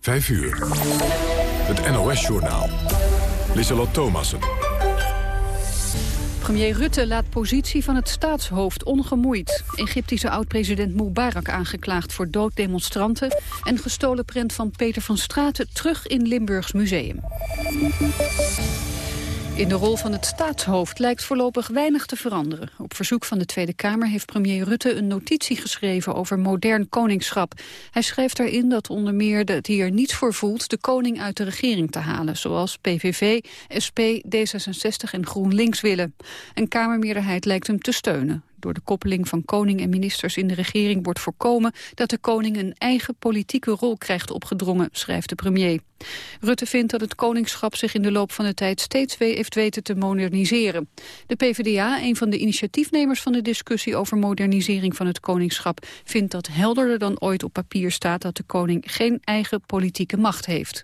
5 uur. Het NOS-journaal. Lissalot Thomassen. Premier Rutte laat positie van het staatshoofd ongemoeid. Egyptische oud-president Mubarak aangeklaagd voor dooddemonstranten... en gestolen prent van Peter van Straten terug in Limburgs museum. In de rol van het staatshoofd lijkt voorlopig weinig te veranderen. Op verzoek van de Tweede Kamer heeft premier Rutte een notitie geschreven over modern koningschap. Hij schrijft daarin dat onder meer dat hij er niets voor voelt de koning uit de regering te halen, zoals PVV, SP, D66 en GroenLinks willen. Een Kamermeerderheid lijkt hem te steunen. Door de koppeling van koning en ministers in de regering wordt voorkomen dat de koning een eigen politieke rol krijgt opgedrongen, schrijft de premier. Rutte vindt dat het koningschap zich in de loop van de tijd steeds heeft weten te moderniseren. De PvdA, een van de initiatiefnemers van de discussie over modernisering van het koningschap, vindt dat helderder dan ooit op papier staat dat de koning geen eigen politieke macht heeft.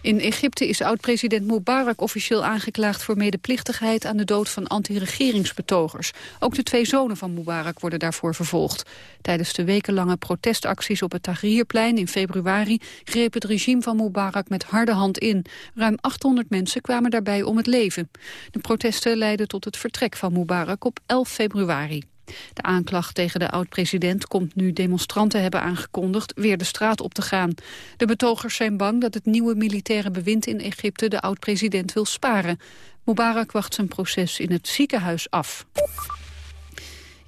In Egypte is oud-president Mubarak officieel aangeklaagd voor medeplichtigheid aan de dood van anti-regeringsbetogers. Ook de twee zonen van Mubarak worden daarvoor vervolgd. Tijdens de wekenlange protestacties op het Tahrirplein in februari greep het regime van Mubarak met harde hand in. Ruim 800 mensen kwamen daarbij om het leven. De protesten leidden tot het vertrek van Mubarak op 11 februari. De aanklacht tegen de oud-president komt nu demonstranten hebben aangekondigd weer de straat op te gaan. De betogers zijn bang dat het nieuwe militaire bewind in Egypte de oud-president wil sparen. Mubarak wacht zijn proces in het ziekenhuis af.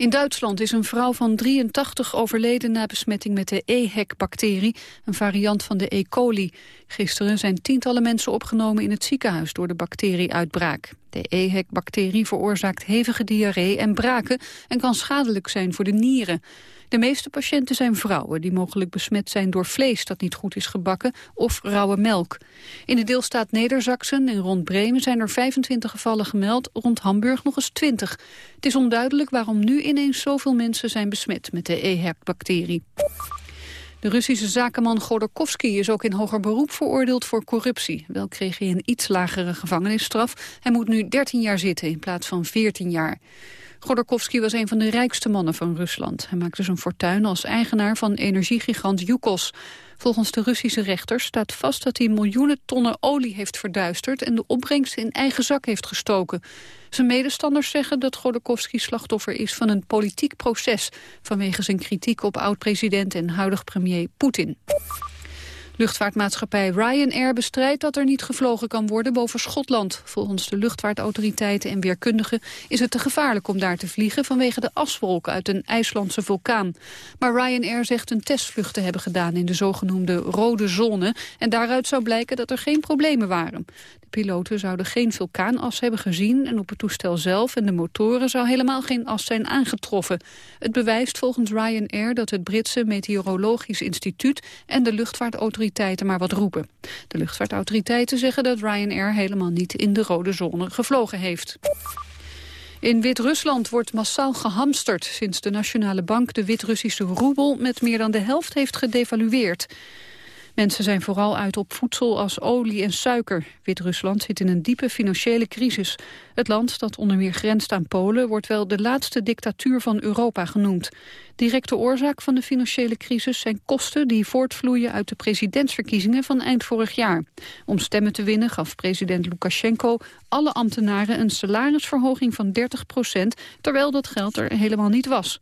In Duitsland is een vrouw van 83 overleden na besmetting met de EHEC-bacterie, een variant van de E. coli. Gisteren zijn tientallen mensen opgenomen in het ziekenhuis door de bacterieuitbraak. De EHEC-bacterie veroorzaakt hevige diarree en braken en kan schadelijk zijn voor de nieren. De meeste patiënten zijn vrouwen die mogelijk besmet zijn door vlees dat niet goed is gebakken of rauwe melk. In de deelstaat Neder-Zaksen en rond Bremen zijn er 25 gevallen gemeld, rond Hamburg nog eens 20. Het is onduidelijk waarom nu ineens zoveel mensen zijn besmet met de EHEC-bacterie. De Russische zakenman Godorkovsky is ook in hoger beroep veroordeeld voor corruptie. Wel kreeg hij een iets lagere gevangenisstraf. Hij moet nu 13 jaar zitten in plaats van 14 jaar. Godorkovsky was een van de rijkste mannen van Rusland. Hij maakte zijn fortuin als eigenaar van energiegigant Yukos. Volgens de Russische rechters staat vast dat hij miljoenen tonnen olie heeft verduisterd... en de opbrengst in eigen zak heeft gestoken. Zijn medestanders zeggen dat Godorkovsky slachtoffer is van een politiek proces... vanwege zijn kritiek op oud-president en huidig premier Poetin. Luchtvaartmaatschappij Ryanair bestrijdt dat er niet gevlogen kan worden boven Schotland. Volgens de luchtvaartautoriteiten en weerkundigen is het te gevaarlijk om daar te vliegen vanwege de aswolk uit een IJslandse vulkaan. Maar Ryanair zegt een testvlucht te hebben gedaan in de zogenoemde rode zone en daaruit zou blijken dat er geen problemen waren. Piloten zouden geen vulkaanas hebben gezien en op het toestel zelf en de motoren zou helemaal geen as zijn aangetroffen. Het bewijst volgens Ryanair dat het Britse Meteorologisch Instituut en de luchtvaartautoriteiten maar wat roepen. De luchtvaartautoriteiten zeggen dat Ryanair helemaal niet in de rode zone gevlogen heeft. In Wit-Rusland wordt massaal gehamsterd sinds de Nationale Bank de Wit-Russische roebel met meer dan de helft heeft gedevalueerd. Mensen zijn vooral uit op voedsel als olie en suiker. Wit-Rusland zit in een diepe financiële crisis. Het land, dat onder meer grenst aan Polen... wordt wel de laatste dictatuur van Europa genoemd. Directe oorzaak van de financiële crisis zijn kosten... die voortvloeien uit de presidentsverkiezingen van eind vorig jaar. Om stemmen te winnen gaf president Lukashenko alle ambtenaren... een salarisverhoging van 30 procent... terwijl dat geld er helemaal niet was.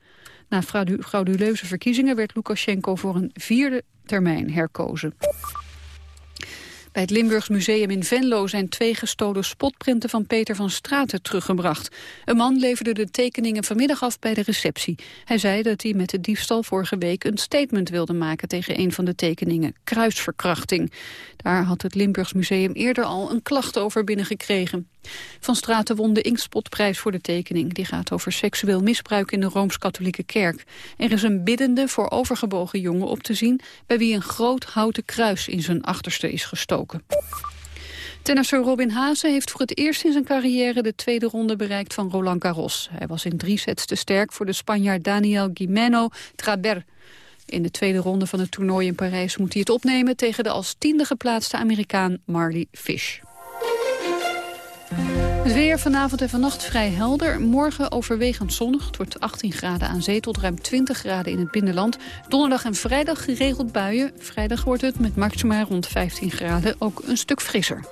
Na frauduleuze verkiezingen werd Lukashenko voor een vierde termijn herkozen. Bij het Limburgs Museum in Venlo zijn twee gestolen spotprinten van Peter van Straten teruggebracht. Een man leverde de tekeningen vanmiddag af bij de receptie. Hij zei dat hij met de diefstal vorige week een statement wilde maken tegen een van de tekeningen, kruisverkrachting. Daar had het Limburgs Museum eerder al een klacht over binnengekregen. Van Straten won de Inkspotprijs voor de tekening. Die gaat over seksueel misbruik in de Rooms-Katholieke Kerk. Er is een biddende voor overgebogen jongen op te zien... bij wie een groot houten kruis in zijn achterste is gestoken. Tennisser Robin Haase heeft voor het eerst in zijn carrière de tweede ronde bereikt van Roland Garros. Hij was in drie sets te sterk voor de Spanjaard Daniel Guimeno Traber. In de tweede ronde van het toernooi in Parijs moet hij het opnemen tegen de als tiende geplaatste Amerikaan Marley Fish. Het weer vanavond en vannacht vrij helder. Morgen overwegend zonnig. Het wordt 18 graden aan zee tot ruim 20 graden in het binnenland. Donderdag en vrijdag geregeld buien. Vrijdag wordt het met maxima rond 15 graden ook een stuk frisser.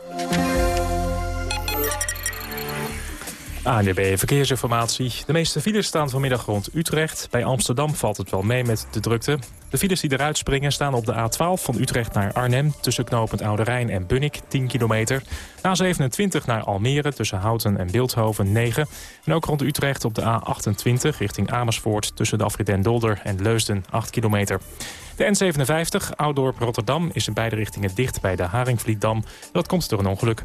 ANDB Verkeersinformatie. De meeste files staan vanmiddag rond Utrecht. Bij Amsterdam valt het wel mee met de drukte. De files die eruit springen staan op de A12 van Utrecht naar Arnhem... tussen knooppunt Oude Rijn en Bunnik, 10 kilometer. A27 naar Almere tussen Houten en Beeldhoven, 9. En ook rond Utrecht op de A28 richting Amersfoort... tussen de afrit Den Dolder en Leusden, 8 kilometer. De N57, Oudorp Rotterdam, is in beide richtingen dicht bij de Haringvlietdam. Dat komt door een ongeluk.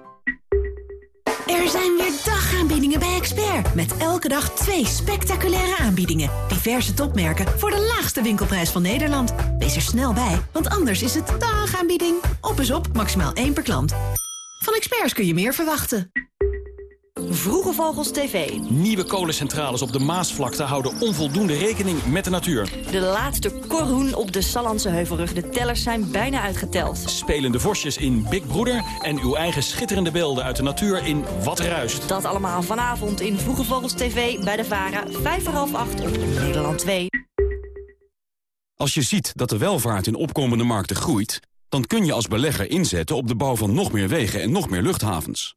Dagaanbiedingen bij Expert. Met elke dag twee spectaculaire aanbiedingen. Diverse topmerken voor de laagste winkelprijs van Nederland. Wees er snel bij, want anders is het dagaanbieding. Op is op, maximaal één per klant. Van Experts kun je meer verwachten. Vroege Vogels TV. Nieuwe kolencentrales op de Maasvlakte houden onvoldoende rekening met de natuur. De laatste korhoen op de Sallandse Heuvelrug. De tellers zijn bijna uitgeteld. Spelende vosjes in Big Broeder en uw eigen schitterende beelden uit de natuur in Wat Ruist. Dat allemaal vanavond in Vroege Vogels TV bij de VARA. Vijf voor half acht op Nederland 2. Als je ziet dat de welvaart in opkomende markten groeit... dan kun je als belegger inzetten op de bouw van nog meer wegen en nog meer luchthavens.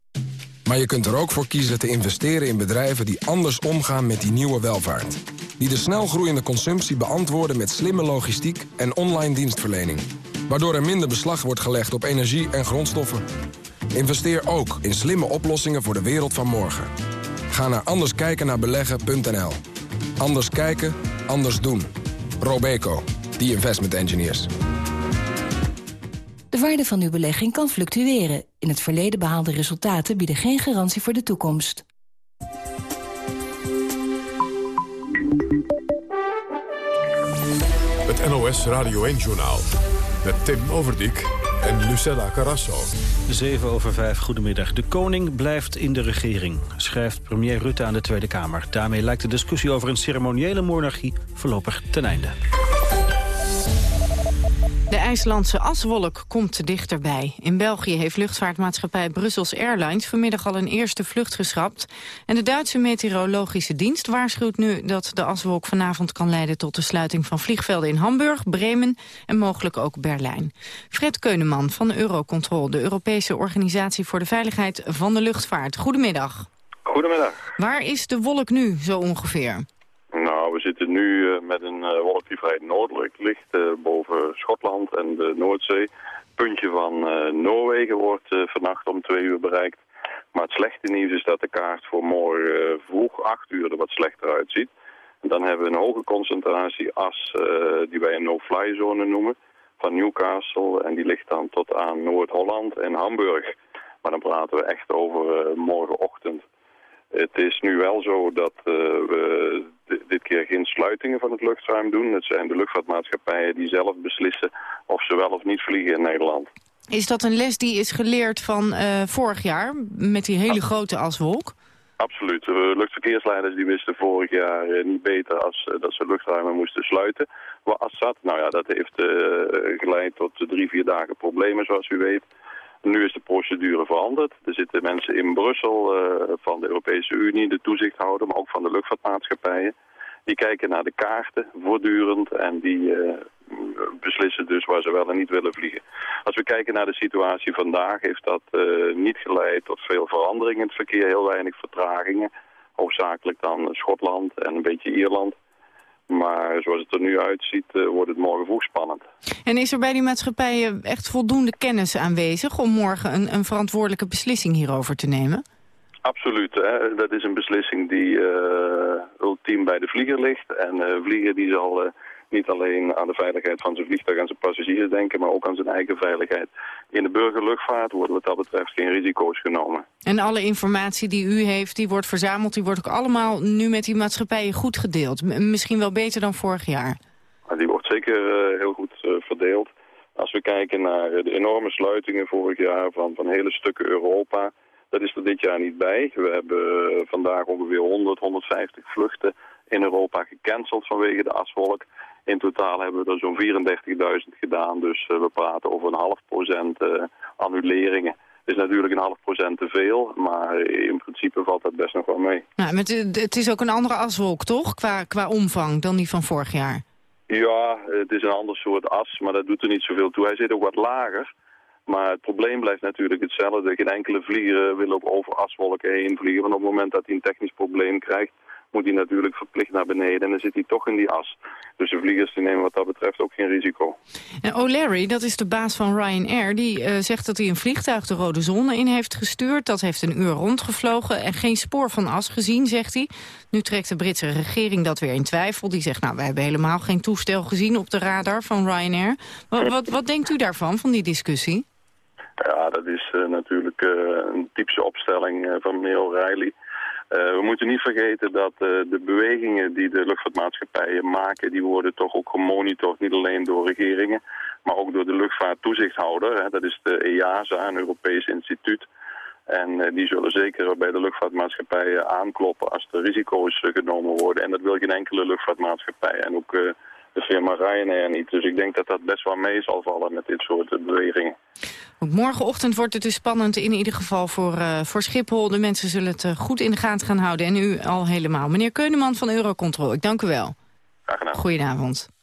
Maar je kunt er ook voor kiezen te investeren in bedrijven die anders omgaan met die nieuwe welvaart. Die de snel groeiende consumptie beantwoorden met slimme logistiek en online dienstverlening. Waardoor er minder beslag wordt gelegd op energie en grondstoffen. Investeer ook in slimme oplossingen voor de wereld van morgen. Ga naar anderskijkennaarbeleggen.nl. Anders kijken, anders doen. Robeco, the investment engineers. De waarde van uw belegging kan fluctueren. In het verleden behaalde resultaten bieden geen garantie voor de toekomst. Het NOS Radio 1-journaal. Met Tim Overdijk en Lucella Carrasso. 7 over 5, goedemiddag. De koning blijft in de regering, schrijft premier Rutte aan de Tweede Kamer. Daarmee lijkt de discussie over een ceremoniële monarchie voorlopig ten einde. De IJslandse aswolk komt dichterbij. In België heeft luchtvaartmaatschappij Brussels Airlines vanmiddag al een eerste vlucht geschrapt. En de Duitse meteorologische dienst waarschuwt nu dat de aswolk vanavond kan leiden tot de sluiting van vliegvelden in Hamburg, Bremen en mogelijk ook Berlijn. Fred Keuneman van Eurocontrol, de Europese organisatie voor de veiligheid van de luchtvaart. Goedemiddag. Goedemiddag. Waar is de wolk nu zo ongeveer? Nou, we zitten nu uh, met een uh, vrij noordelijk ligt uh, boven Schotland en de Noordzee. Puntje van Noorwegen wordt vannacht om twee uur bereikt. Maar het slechte nieuws is dat de kaart voor morgen vroeg acht uur er wat slechter uitziet. Dan hebben we een hoge concentratie as die wij een no-fly zone noemen van Newcastle. En die ligt dan tot aan Noord-Holland en Hamburg. Maar dan praten we echt over morgenochtend. Het is nu wel zo dat uh, we dit keer geen sluitingen van het luchtruim doen. Het zijn de luchtvaartmaatschappijen die zelf beslissen of ze wel of niet vliegen in Nederland. Is dat een les die is geleerd van uh, vorig jaar met die hele grote aswolk? Absoluut. De luchtverkeersleiders die wisten vorig jaar uh, niet beter als dat ze luchtruimen moesten sluiten. Waar as zat, nou ja, dat heeft geleid tot drie, vier dagen problemen zoals u weet. Nu is de procedure veranderd. Er zitten mensen in Brussel uh, van de Europese Unie, de toezichthouder, maar ook van de luchtvaartmaatschappijen. Die kijken naar de kaarten voortdurend en die uh, beslissen dus waar ze wel en niet willen vliegen. Als we kijken naar de situatie vandaag, heeft dat uh, niet geleid tot veel verandering in het verkeer, heel weinig vertragingen. Hoofdzakelijk dan Schotland en een beetje Ierland. Maar zoals het er nu uitziet, uh, wordt het morgen vroeg spannend. En is er bij die maatschappijen echt voldoende kennis aanwezig... om morgen een, een verantwoordelijke beslissing hierover te nemen? Absoluut. Hè. Dat is een beslissing die uh, ultiem bij de vlieger ligt. En de vlieger die zal niet alleen aan de veiligheid van zijn vliegtuig en zijn passagiers denken, maar ook aan zijn eigen veiligheid. In de burgerluchtvaart worden wat dat betreft geen risico's genomen. En alle informatie die u heeft, die wordt verzameld, die wordt ook allemaal nu met die maatschappijen goed gedeeld. misschien wel beter dan vorig jaar. Die wordt zeker uh, heel goed uh, verdeeld. Als we kijken naar de enorme sluitingen vorig jaar van, van hele stukken Europa, dat is er dit jaar niet bij. We hebben vandaag ongeveer 100, 150 vluchten in Europa gecanceld vanwege de aswolk. In totaal hebben we er zo'n 34.000 gedaan, dus uh, we praten over een half procent uh, annuleringen. Het is natuurlijk een half procent te veel, maar in principe valt dat best nog wel mee. Nou, met, het is ook een andere aswolk, toch? Qua, qua omvang dan die van vorig jaar. Ja, het is een ander soort as, maar dat doet er niet zoveel toe. Hij zit ook wat lager. Maar het probleem blijft natuurlijk hetzelfde. Geen enkele vlieger wil op over aswolken heen vliegen. Want op het moment dat hij een technisch probleem krijgt, moet hij natuurlijk verplicht naar beneden. En dan zit hij toch in die as. Dus de vliegers die nemen wat dat betreft ook geen risico. En O'Leary, dat is de baas van Ryanair, die uh, zegt dat hij een vliegtuig de rode zone in heeft gestuurd. Dat heeft een uur rondgevlogen en geen spoor van as gezien, zegt hij. Nu trekt de Britse regering dat weer in twijfel. Die zegt, nou, we hebben helemaal geen toestel gezien op de radar van Ryanair. Wat, wat, wat denkt u daarvan, van die discussie? Ja, dat is uh, natuurlijk uh, een typische opstelling van meneer O'Reilly. We moeten niet vergeten dat de bewegingen die de luchtvaartmaatschappijen maken... die worden toch ook gemonitord, niet alleen door regeringen... maar ook door de luchtvaarttoezichthouder. Hè. Dat is de EASA, een Europees instituut. En die zullen zeker bij de luchtvaartmaatschappijen aankloppen als er risico's genomen worden. En dat wil geen enkele luchtvaartmaatschappij. En ook de firma Ryanair niet. Dus ik denk dat dat best wel mee zal vallen met dit soort bewegingen. Morgenochtend wordt het dus spannend in ieder geval voor, uh, voor Schiphol. De mensen zullen het uh, goed in de gaten gaan houden en u al helemaal. Meneer Keuneman van Eurocontrol, ik dank u wel. Graag gedaan. Goedenavond.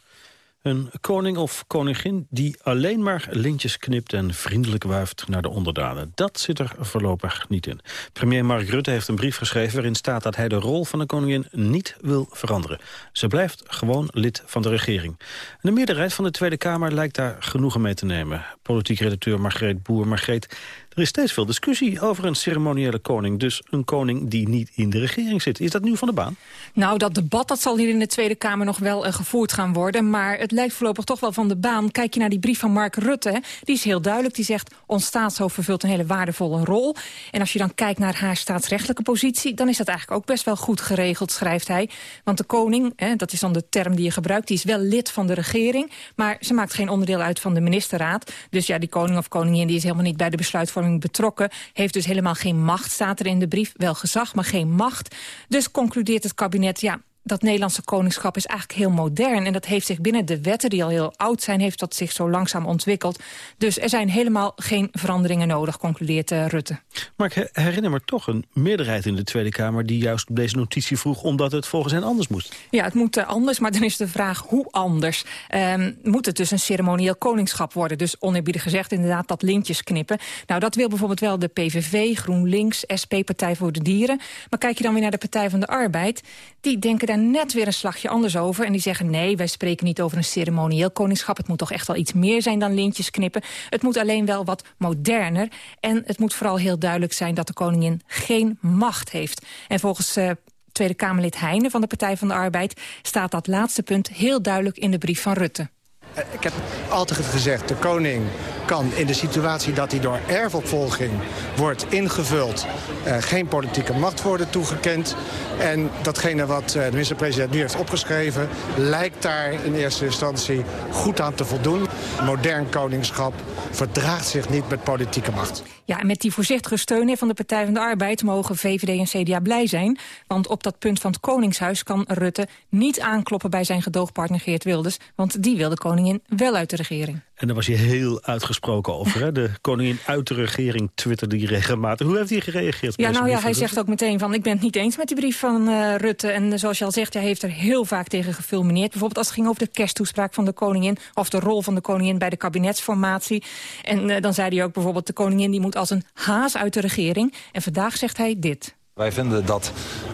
Een koning of koningin die alleen maar lintjes knipt en vriendelijk wuift naar de onderdanen. Dat zit er voorlopig niet in. Premier Mark Rutte heeft een brief geschreven waarin staat dat hij de rol van de koningin niet wil veranderen. Ze blijft gewoon lid van de regering. En de meerderheid van de Tweede Kamer lijkt daar genoegen mee te nemen. Politiek redacteur Margreet Boer. Margreet, er is steeds veel discussie over een ceremoniële koning. Dus een koning die niet in de regering zit. Is dat nu van de baan? Nou, dat debat dat zal hier in de Tweede Kamer nog wel uh, gevoerd gaan worden. Maar het lijkt voorlopig toch wel van de baan. Kijk je naar die brief van Mark Rutte, die is heel duidelijk. Die zegt, ons staatshoofd vervult een hele waardevolle rol. En als je dan kijkt naar haar staatsrechtelijke positie... dan is dat eigenlijk ook best wel goed geregeld, schrijft hij. Want de koning, hè, dat is dan de term die je gebruikt... die is wel lid van de regering, maar ze maakt geen onderdeel uit van de ministerraad. Dus ja, die koning of koningin die is helemaal niet bij de besluitvorming betrokken. Heeft dus helemaal geen macht, staat er in de brief. Wel gezag, maar geen macht. Dus concludeert het kabinet, ja, dat Nederlandse koningschap is eigenlijk heel modern. En dat heeft zich binnen de wetten, die al heel oud zijn... heeft dat zich zo langzaam ontwikkeld. Dus er zijn helemaal geen veranderingen nodig, concludeert uh, Rutte. Maar ik herinner me toch een meerderheid in de Tweede Kamer... die juist op deze notitie vroeg omdat het volgens hen anders moest. Ja, het moet uh, anders, maar dan is de vraag hoe anders. Um, moet het dus een ceremonieel koningschap worden? Dus oneerbiedig gezegd inderdaad dat lintjes knippen. Nou, dat wil bijvoorbeeld wel de PVV, GroenLinks, SP, Partij voor de Dieren. Maar kijk je dan weer naar de Partij van de Arbeid... die denken daar net weer een slagje anders over. En die zeggen, nee, wij spreken niet over een ceremonieel koningschap. Het moet toch echt wel iets meer zijn dan lintjes knippen. Het moet alleen wel wat moderner. En het moet vooral heel duidelijk zijn dat de koningin geen macht heeft. En volgens... Uh, Tweede Kamerlid Heijnen van de Partij van de Arbeid... staat dat laatste punt heel duidelijk in de brief van Rutte. Eh, ik heb altijd gezegd, de koning kan in de situatie dat hij door erfopvolging wordt ingevuld... Uh, geen politieke macht worden toegekend. En datgene wat uh, de minister-president nu heeft opgeschreven... lijkt daar in eerste instantie goed aan te voldoen. Modern koningschap verdraagt zich niet met politieke macht. Ja, en met die voorzichtige steun van de Partij van de Arbeid... mogen VVD en CDA blij zijn. Want op dat punt van het Koningshuis kan Rutte niet aankloppen... bij zijn gedoogpartner Geert Wilders. Want die wil de koningin wel uit de regering. En daar was je heel uitgesproken over. Hè? De koningin uit de regering twitterde die regelmatig. Hoe heeft hij gereageerd? Ja, nou ja, hij zegt ook meteen van... ik ben het niet eens met die brief van uh, Rutte. En zoals je al zegt, hij heeft er heel vaak tegen gefilmineerd. Bijvoorbeeld als het ging over de kersttoespraak van de koningin... of de rol van de koningin bij de kabinetsformatie. En uh, dan zei hij ook bijvoorbeeld... de koningin die moet als een haas uit de regering. En vandaag zegt hij dit. Wij vinden dat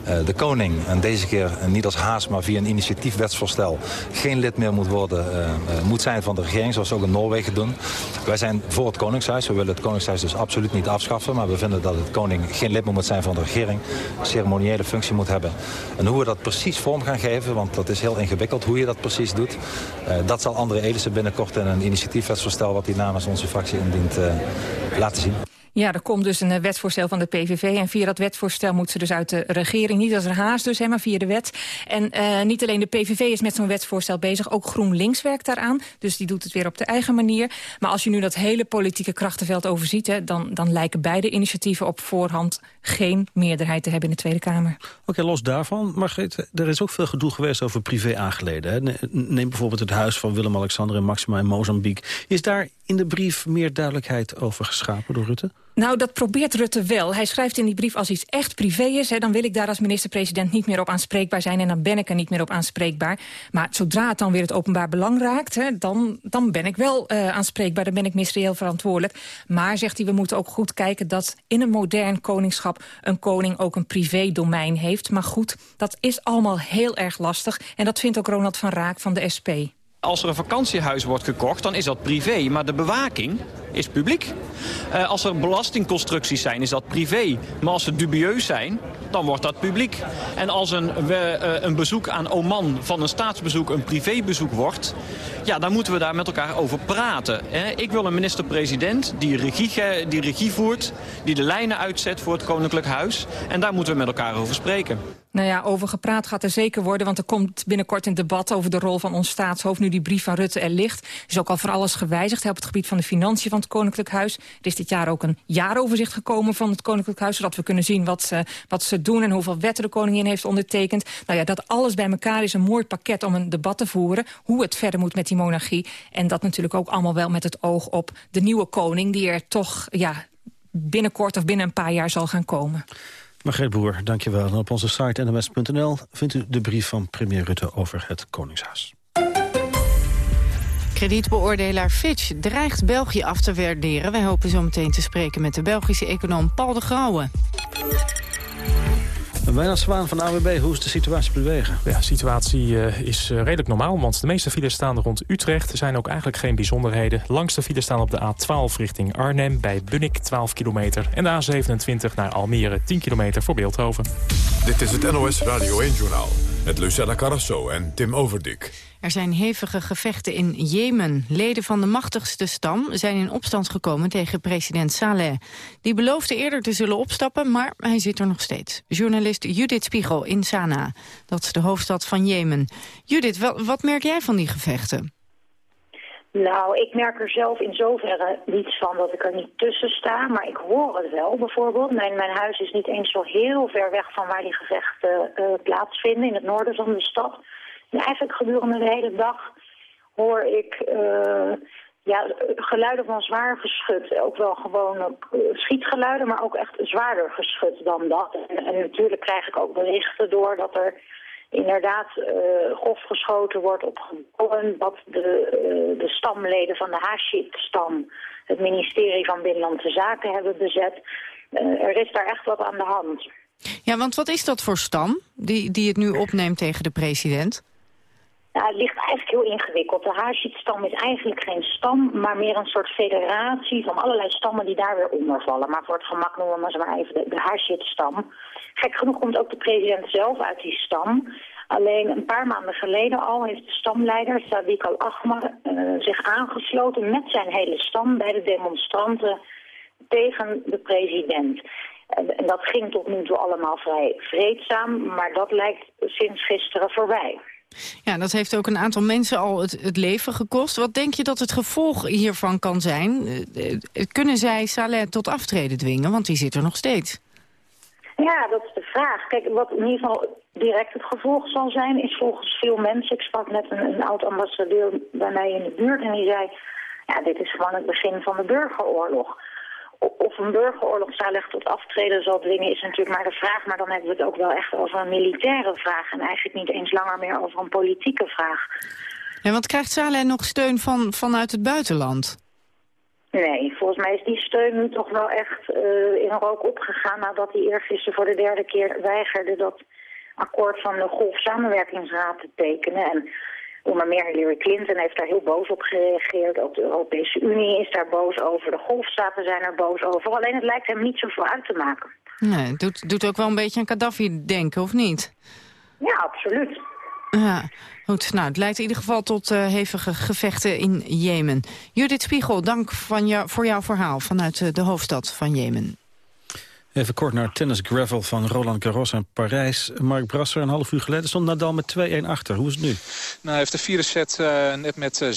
uh, de koning, en deze keer niet als haas, maar via een initiatiefwetsvoorstel... geen lid meer moet, worden, uh, uh, moet zijn van de regering, zoals ook in Noorwegen doen. Wij zijn voor het Koningshuis. We willen het Koningshuis dus absoluut niet afschaffen. Maar we vinden dat het koning geen lid meer moet zijn van de regering. Een ceremoniële functie moet hebben. En hoe we dat precies vorm gaan geven, want dat is heel ingewikkeld hoe je dat precies doet. dat zal André Elissen binnenkort in een initiatiefwetsvoorstel... wat hij namens onze fractie indient laten zien. Ja, er komt dus een eh, wetsvoorstel van de PVV. En via dat wetsvoorstel moet ze dus uit de regering. Niet als er haast dus, hè, maar via de wet. En uh, niet alleen de PVV is met zo'n wetsvoorstel bezig. Ook GroenLinks werkt daaraan. Dus die doet het weer op de eigen manier. Maar als je nu dat hele politieke krachtenveld overziet... Hè, dan, dan lijken beide initiatieven op voorhand geen meerderheid te hebben in de Tweede Kamer. Oké, los daarvan. Margreet, er is ook veel gedoe geweest over privé-aangeleden. Neem bijvoorbeeld het huis van Willem-Alexander en Maxima in Mozambique. Is daar in de brief meer duidelijkheid over geschapen door Rutte? Nou, dat probeert Rutte wel. Hij schrijft in die brief als iets echt privé is... Hè, dan wil ik daar als minister-president niet meer op aanspreekbaar zijn... en dan ben ik er niet meer op aanspreekbaar. Maar zodra het dan weer het openbaar belang raakt... Hè, dan, dan ben ik wel uh, aanspreekbaar, dan ben ik ministerieel verantwoordelijk. Maar, zegt hij, we moeten ook goed kijken... dat in een modern koningschap een koning ook een privé-domein heeft. Maar goed, dat is allemaal heel erg lastig. En dat vindt ook Ronald van Raak van de SP. Als er een vakantiehuis wordt gekocht, dan is dat privé. Maar de bewaking is publiek. Uh, als er belastingconstructies zijn, is dat privé. Maar als ze dubieus zijn, dan wordt dat publiek. En als een, uh, een bezoek aan Oman van een staatsbezoek een privébezoek wordt... ja, dan moeten we daar met elkaar over praten. Hè. Ik wil een minister-president die regie, die regie voert... die de lijnen uitzet voor het Koninklijk Huis. En daar moeten we met elkaar over spreken. Nou ja, over gepraat gaat er zeker worden, want er komt binnenkort een debat over de rol van ons staatshoofd, nu die brief van Rutte er ligt. Er is ook al voor alles gewijzigd op het gebied van de financiën van het Koninklijk Huis. Er is dit jaar ook een jaaroverzicht gekomen van het Koninklijk Huis, zodat we kunnen zien wat ze, wat ze doen en hoeveel wetten de koningin heeft ondertekend. Nou ja, dat alles bij elkaar is een mooi pakket om een debat te voeren, hoe het verder moet met die monarchie. En dat natuurlijk ook allemaal wel met het oog op de nieuwe koning, die er toch ja, binnenkort of binnen een paar jaar zal gaan komen. Margreet Boer, dankjewel. Op onze site nms.nl vindt u de brief van premier Rutte over het Koningshuis. Kredietbeoordelaar Fitch dreigt België af te waarderen. Wij hopen zo meteen te spreken met de Belgische econoom Paul de Grauwe. Wijnand Zwaan van de AWB, hoe is de situatie bewegen? Ja, de situatie uh, is uh, redelijk normaal, want de meeste files staan rond Utrecht. Er zijn ook eigenlijk geen bijzonderheden. Langste files staan op de A12 richting Arnhem, bij Bunnik 12 kilometer. En de A27 naar Almere 10 kilometer voor Beeldhoven. Dit is het NOS Radio 1-journaal met Lucella Carrasso en Tim Overdik. Er zijn hevige gevechten in Jemen. Leden van de machtigste stam zijn in opstand gekomen tegen president Saleh. Die beloofde eerder te zullen opstappen, maar hij zit er nog steeds. Journalist Judith Spiegel in Sanaa. Dat is de hoofdstad van Jemen. Judith, wat merk jij van die gevechten? Nou, ik merk er zelf in zoverre niets van dat ik er niet tussen sta. Maar ik hoor het wel bijvoorbeeld. Mijn, mijn huis is niet eens zo heel ver weg van waar die gevechten uh, plaatsvinden. In het noorden van de stad. En eigenlijk gedurende de hele dag hoor ik uh, ja, geluiden van zwaar geschut. Ook wel gewoon uh, schietgeluiden, maar ook echt zwaarder geschut dan dat. En, en, natuurlijk krijg ik ook berichten door dat er inderdaad uh, grof geschoten wordt op gebouwen... wat de, de stamleden van de Hashid-stam, het ministerie van Binnenlandse Zaken, hebben bezet. er is daar echt wat aan de hand. Ja, want wat is dat voor stam die, die het nu opneemt tegen de president? Nou, het ligt eigenlijk heel ingewikkeld. De Hashid-stam is eigenlijk geen stam, maar meer een soort federatie van allerlei stammen die daar weer onder vallen. Maar voor het gemak noemen we ze maar even de, de Hashid-stam. Gek genoeg komt ook de president zelf uit die stam. Alleen een paar maanden geleden al heeft de stamleider Sadiq al-Ahmar uh, zich aangesloten met zijn hele stam bij de demonstranten tegen de president. En, en dat ging tot nu toe allemaal vrij vreedzaam, maar dat lijkt sinds gisteren voorbij. Ja, dat heeft ook een aantal mensen al het, het, leven gekost. Wat denk je dat het gevolg hiervan kan zijn? Eh, eh, kunnen zij Saleh tot aftreden dwingen? Want die zit er nog steeds. Ja, dat is de vraag. Kijk, wat in ieder geval direct het gevolg zal zijn... is volgens veel mensen... Ik sprak net een, een oud-ambassadeur bij mij in de buurt... en die zei... ja, dit is gewoon het begin van de burgeroorlog of een burgeroorlog Saleh tot aftreden zal dwingen is natuurlijk maar de vraag. Maar dan hebben we het ook wel echt over een militaire vraag. En eigenlijk niet eens langer meer over een politieke vraag. En wat krijgt Saleh nog steun van, vanuit het buitenland? Nee, volgens mij is die steun nu toch wel echt uh, in rook opgegaan... nadat hij eergisteren voor de derde keer weigerde dat akkoord van de Golfsamenwerkingsraad te tekenen. En onder meer Hillary Clinton heeft daar heel boos op gereageerd. Ook de Europese Unie is daar boos over. De golfstaten zijn er boos over. Alleen het lijkt hem niet zoveel uit te maken. Nee, het doet, doet ook wel een beetje aan Gaddafi denken, of niet? Ja, absoluut. Ja, goed. Nou, het leidt in ieder geval tot uh, hevige gevechten in Jemen. Judith Spiegel, dank van jou, voor jouw verhaal vanuit uh, de hoofdstad van Jemen. Even kort naar tennis gravel van Roland Garros en Parijs. Mark Brasser, een half uur geleden stond Nadal met 2-1 achter. Hoe is het nu? Nou, hij heeft de vierde set uh, net met uh,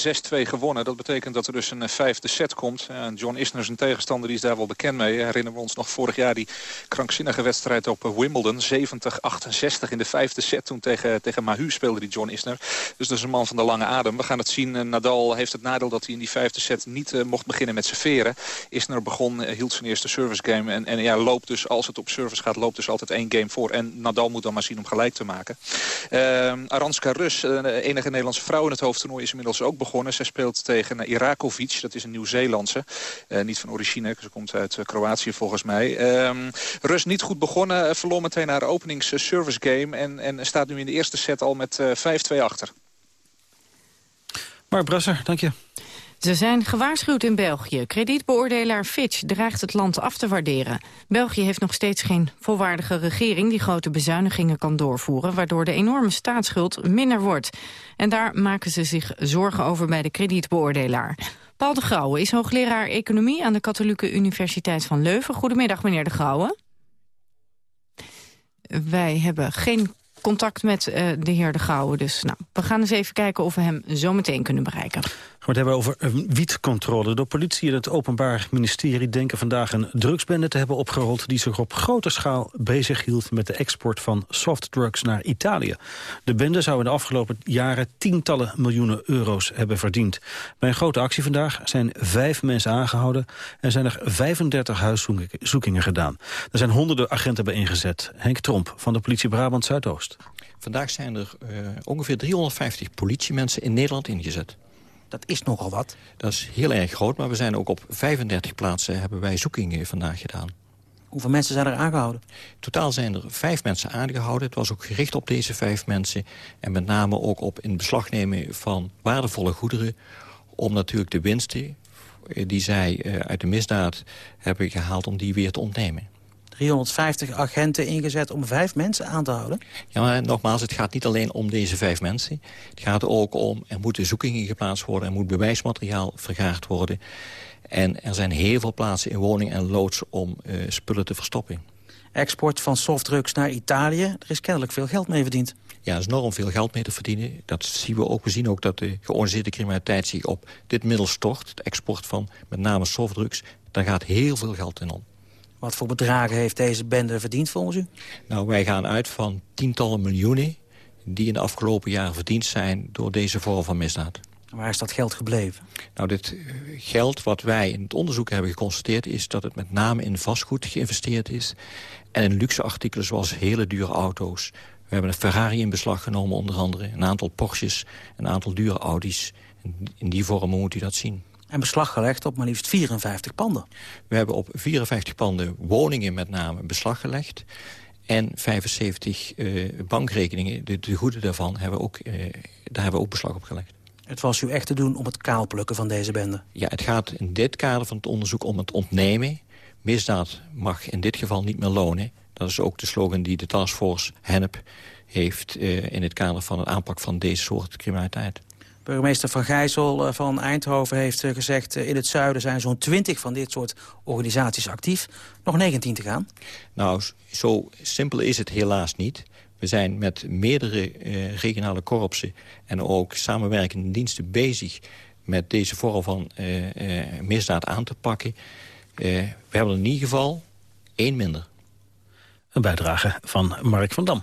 6-2 gewonnen. Dat betekent dat er dus een uh, vijfde set komt. John Isner, zijn tegenstander, die is daar wel bekend mee. Herinneren we ons nog vorig jaar die krankzinnige wedstrijd op Wimbledon. 70-68 in de vijfde set. Toen tegen, tegen Mahu speelde die John Isner. Dus dat is een man van de lange adem. We gaan het zien. Nadal heeft het nadeel dat hij in die vijfde set niet mocht beginnen met serveren. Isner begon, hield zijn eerste service game en, en ja, loopt dus als het op service gaat, loopt dus altijd één game voor. En Nadal moet dan maar zien om gelijk te maken. Uh, Aranska Rus, eh, de enige Nederlandse vrouw in het hoofdtoernooi, is inmiddels ook begonnen. Zij speelt tegen Irakovic, dat is een Nieuw-Zeelandse. Uh, niet van origine, ze komt uit Kroatië volgens mij. Uh, Rus niet goed begonnen, verloor meteen haar openingsservice game. En, en staat nu in de eerste set al met 5-2 achter. Mark Brasser, dank je. Ze zijn gewaarschuwd in België. Kredietbeoordelaar Fitch dreigt het land af te waarderen. België heeft nog steeds geen volwaardige regering... die grote bezuinigingen kan doorvoeren... waardoor de enorme staatsschuld minder wordt. En daar maken ze zich zorgen over bij de kredietbeoordelaar. Paul de Grauwe is hoogleraar economie... aan de Katholieke Universiteit van Leuven. Goedemiddag, meneer de Grauwe. Wij hebben geen contact met uh, de heer De Gouwe. Dus nou, we gaan eens even kijken of we hem zo meteen kunnen bereiken. We hebben over wietcontrole. De politie en het Openbaar Ministerie denken vandaag een drugsbende te hebben opgerold... die zich op grote schaal bezighield met de export van softdrugs naar Italië. De bende zou in de afgelopen jaren tientallen miljoenen euro's hebben verdiend. Bij een grote actie vandaag zijn vijf mensen aangehouden... en zijn er 35 huiszoekingen gedaan. Er zijn honderden agenten bij ingezet. Henk Tromp van de politie Brabant Zuidoost. Vandaag zijn er uh, ongeveer 350 politiemensen in Nederland ingezet. Dat is nogal wat. Dat is heel erg groot, maar we zijn ook op 35 plaatsen hebben wij zoekingen vandaag gedaan. Hoeveel mensen zijn er aangehouden? Totaal zijn er vijf mensen aangehouden. Het was ook gericht op deze vijf mensen. En met name ook op in beslag nemen van waardevolle goederen... om natuurlijk de winsten eh, die zij eh, uit de misdaad hebben gehaald... om die weer te ontnemen. 350 agenten ingezet om vijf mensen aan te houden? Ja, maar nogmaals, het gaat niet alleen om deze vijf mensen. Het gaat ook om, er moeten zoekingen geplaatst worden... er moet bewijsmateriaal vergaard worden. En er zijn heel veel plaatsen in woning en loods om uh, spullen te verstoppen. Export van softdrugs naar Italië, er is kennelijk veel geld mee verdiend. Ja, er is enorm veel geld mee te verdienen. Dat zien we ook. We zien ook dat de georganiseerde criminaliteit zich op dit middel stort. De export van met name softdrugs. Daar gaat heel veel geld in om. Wat voor bedragen heeft deze bende verdiend volgens u? Nou, wij gaan uit van tientallen miljoenen... die in de afgelopen jaren verdiend zijn door deze vorm van misdaad. Waar is dat geld gebleven? Nou, dit eh, geld wat wij in het onderzoek hebben geconstateerd... is dat het met name in vastgoed geïnvesteerd is... en in luxe artikelen zoals hele dure auto's. We hebben een Ferrari in beslag genomen onder andere... een aantal Porsches, een aantal dure Audi's. In die vorm moet u dat zien en beslag gelegd op maar liefst 54 panden. We hebben op 54 panden woningen met name beslag gelegd. En 75 uh, eh, bankrekeningen, de, de goede daarvan, hebben we ook, uh, daar hebben we ook beslag op gelegd. Het was u echt te doen om het kaalplukken van deze bende? Ja, het gaat in dit kader van het onderzoek om het ontnemen. Misdaad mag in dit geval niet meer lonen. Dat is ook de slogan die de taskforce HENP heeft... Uh, in het kader van het aanpak van deze soort criminaliteit. Burgemeester Van Gijzel eh, van Eindhoven heeft eh, gezegd... Eh, in het zuiden zijn zo'n 20 van dit soort organisaties actief. Nog 19 te gaan. Nou, zo simpel is het helaas niet. We zijn met meerdere uh, regionale korpsen en ook samenwerkende diensten bezig... met deze vorm van uh, misdaad aan te pakken. we hebben in ieder geval één minder. Een bijdrage van Mark van Dam.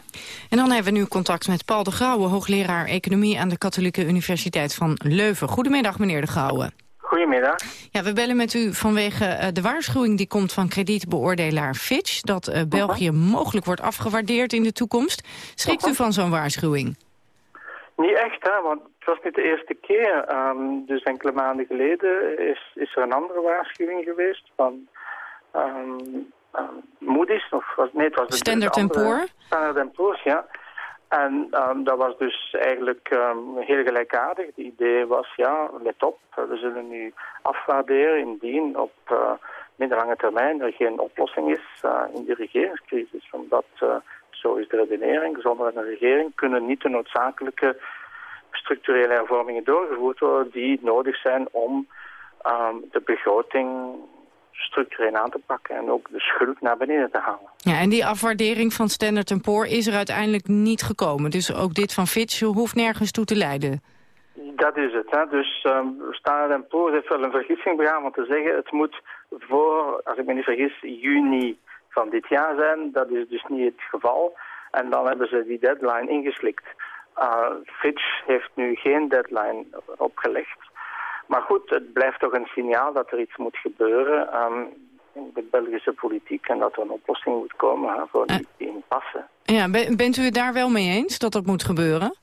En dan hebben we nu contact met Paul de Gouwe... hoogleraar Economie aan de Katholieke Universiteit van Leuven. Goedemiddag, meneer de Gouwe. Goedemiddag. Ja, we bellen met u vanwege uh, de waarschuwing die komt van kredietbeoordelaar Fitch... dat uh, België mogelijk wordt afgewaardeerd in de toekomst. Schrikt u van zo'n waarschuwing? Niet echt, hè, want was niet de eerste keer. Ehm, dus enkele maanden geleden is, is er een andere waarschuwing geweest van um, Moody's. Of was, nee, het was Standard Poor? Standard Poor's, ja. En dat was dus eigenlijk heel gelijkaardig. Het idee was, ja, let op, we zullen nu afwaarderen indien op uh, middellange termijn er geen oplossing is uh, in de regeringscrisis. Omdat, uh, zo is de redenering, zonder een regering kunnen niet de noodzakelijke structurele hervormingen doorgevoerd worden die nodig zijn om um, de begroting structureel aan te pakken en ook de schuld naar beneden te halen. Ja, en die afwaardering van Standard Poor is er uiteindelijk niet gekomen. Dus ook dit van Fitch hoeft nergens toe te leiden. Dat is het. Hè. Dus um, Standard Poor heeft wel een vergissing begaan om te zeggen... het moet voor, als ik me niet vergis, juni van dit jaar zijn. Dat is dus niet het geval. En dan hebben ze die deadline ingeslikt. Uh, Fitch heeft nu geen deadline opgelegd. Maar goed, het blijft toch een signaal dat er iets moet gebeuren in de Belgische politiek en dat er een oplossing moet komen hè, voor die, die impasse. Ja, bent u het daar wel mee eens dat dat moet gebeuren?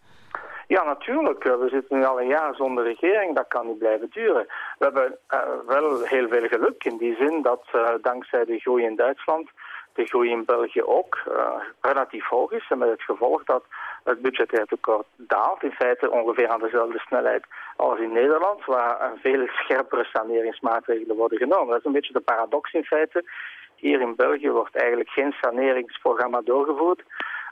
Ja, natuurlijk. We zitten nu al een jaar zonder regering. Dat kan niet blijven duren. We hebben uh, wel heel veel geluk in die zin dat uh, dankzij de groei in Duitsland de groei in België ook uh, relatief hoog is. En met het gevolg dat het budgetair tekort daalt. In feite ongeveer aan dezelfde snelheid als in Nederland, waar veel scherpere saneringsmaatregelen worden genomen. Dat is een beetje de paradox in feite. Hier in België wordt eigenlijk geen saneringsprogramma doorgevoerd.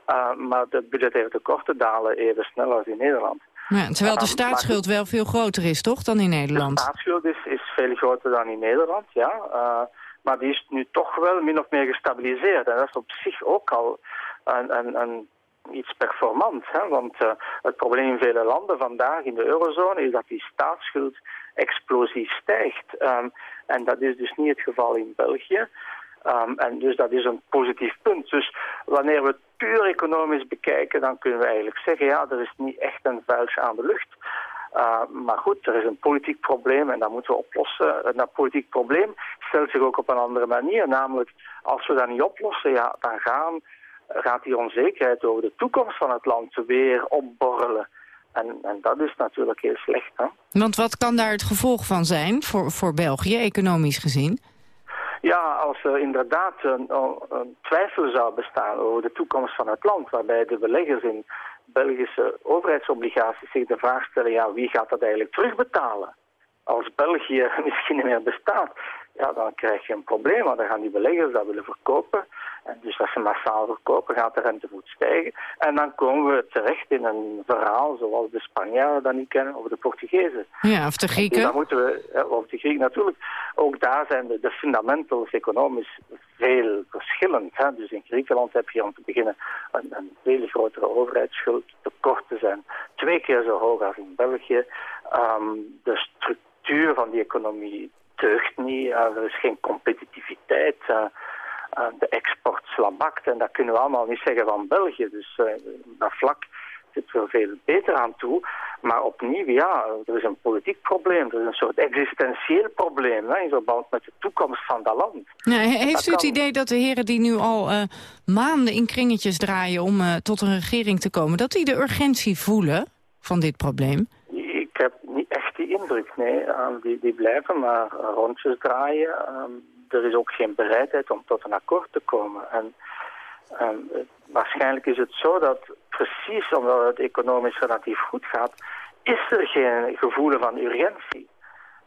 Uh, maar de budgettaire tekorten dalen even snel als in Nederland. Ja, terwijl de staatsschuld wel veel groter is, toch, dan in Nederland? De staatsschuld is, is veel groter dan in Nederland, ja. Uh, maar die is nu toch wel min of meer gestabiliseerd. En dat is op zich ook al iets performant. Hè? Want uh, het probleem in vele landen vandaag in de eurozone is dat die staatsschuld explosief stijgt. Um, en dat is dus niet het geval in België. Um, en dus dat is een positief punt. Dus wanneer we het puur economisch bekijken, dan kunnen we eigenlijk zeggen, ja, er is niet echt een vuiltje aan de lucht. Uh, maar goed, er is een politiek probleem en dat moeten we oplossen. En dat politiek probleem stelt zich ook op een andere manier. Namelijk, als we dat niet oplossen, ja, dan gaan, gaat die onzekerheid over de toekomst van het land weer opborrelen. En, en dat is natuurlijk heel slecht. Hè? Want wat kan daar het gevolg van zijn voor, voor België, economisch gezien? Ja, als er inderdaad een, een, twijfel zou bestaan over de toekomst van het land, waarbij de beleggers in Belgische overheidsobligaties zich de vraag stellen, ja, wie gaat dat eigenlijk terugbetalen? Als België misschien niet meer bestaat, ja, dan krijg je een probleem, want dan gaan die beleggers dat willen verkopen. En dus als ze massaal verkopen, gaat de rentevoet stijgen. En dan komen we terecht in een verhaal zoals de Spanjaarden dat niet kennen, of de Portugezen. Ja, of de Grieken. Dan moeten we, of de Grieken natuurlijk. Ook daar zijn de, de fundamentals economisch veel verschillend. Hè. Dus in Griekenland heb je om te beginnen een, een veel grotere overheidsschuld. Tekorten zijn twee keer zo hoog als in België. Um, de structuur van die economie deugt niet. Er is geen competitiviteit. Uh, uh, de export slabakt. En dat kunnen we allemaal niet zeggen van België. Dus dat vlak zit er veel beter aan toe. Maar opnieuw, ja, er is een politiek probleem. Er is een soort existentieel probleem hè, in verband met de toekomst van dat land. Ja, heeft u het idee dat de heren die nu al uh, maanden in kringetjes draaien... om uh, tot een regering te komen, dat die de urgentie voelen van dit probleem? Nee. Um, die, die blijven maar rondjes draaien. Um, er is ook geen bereidheid om tot een akkoord te komen. En waarschijnlijk is het zo dat precies omdat het economisch relatief goed gaat, is er geen gevoel van urgentie.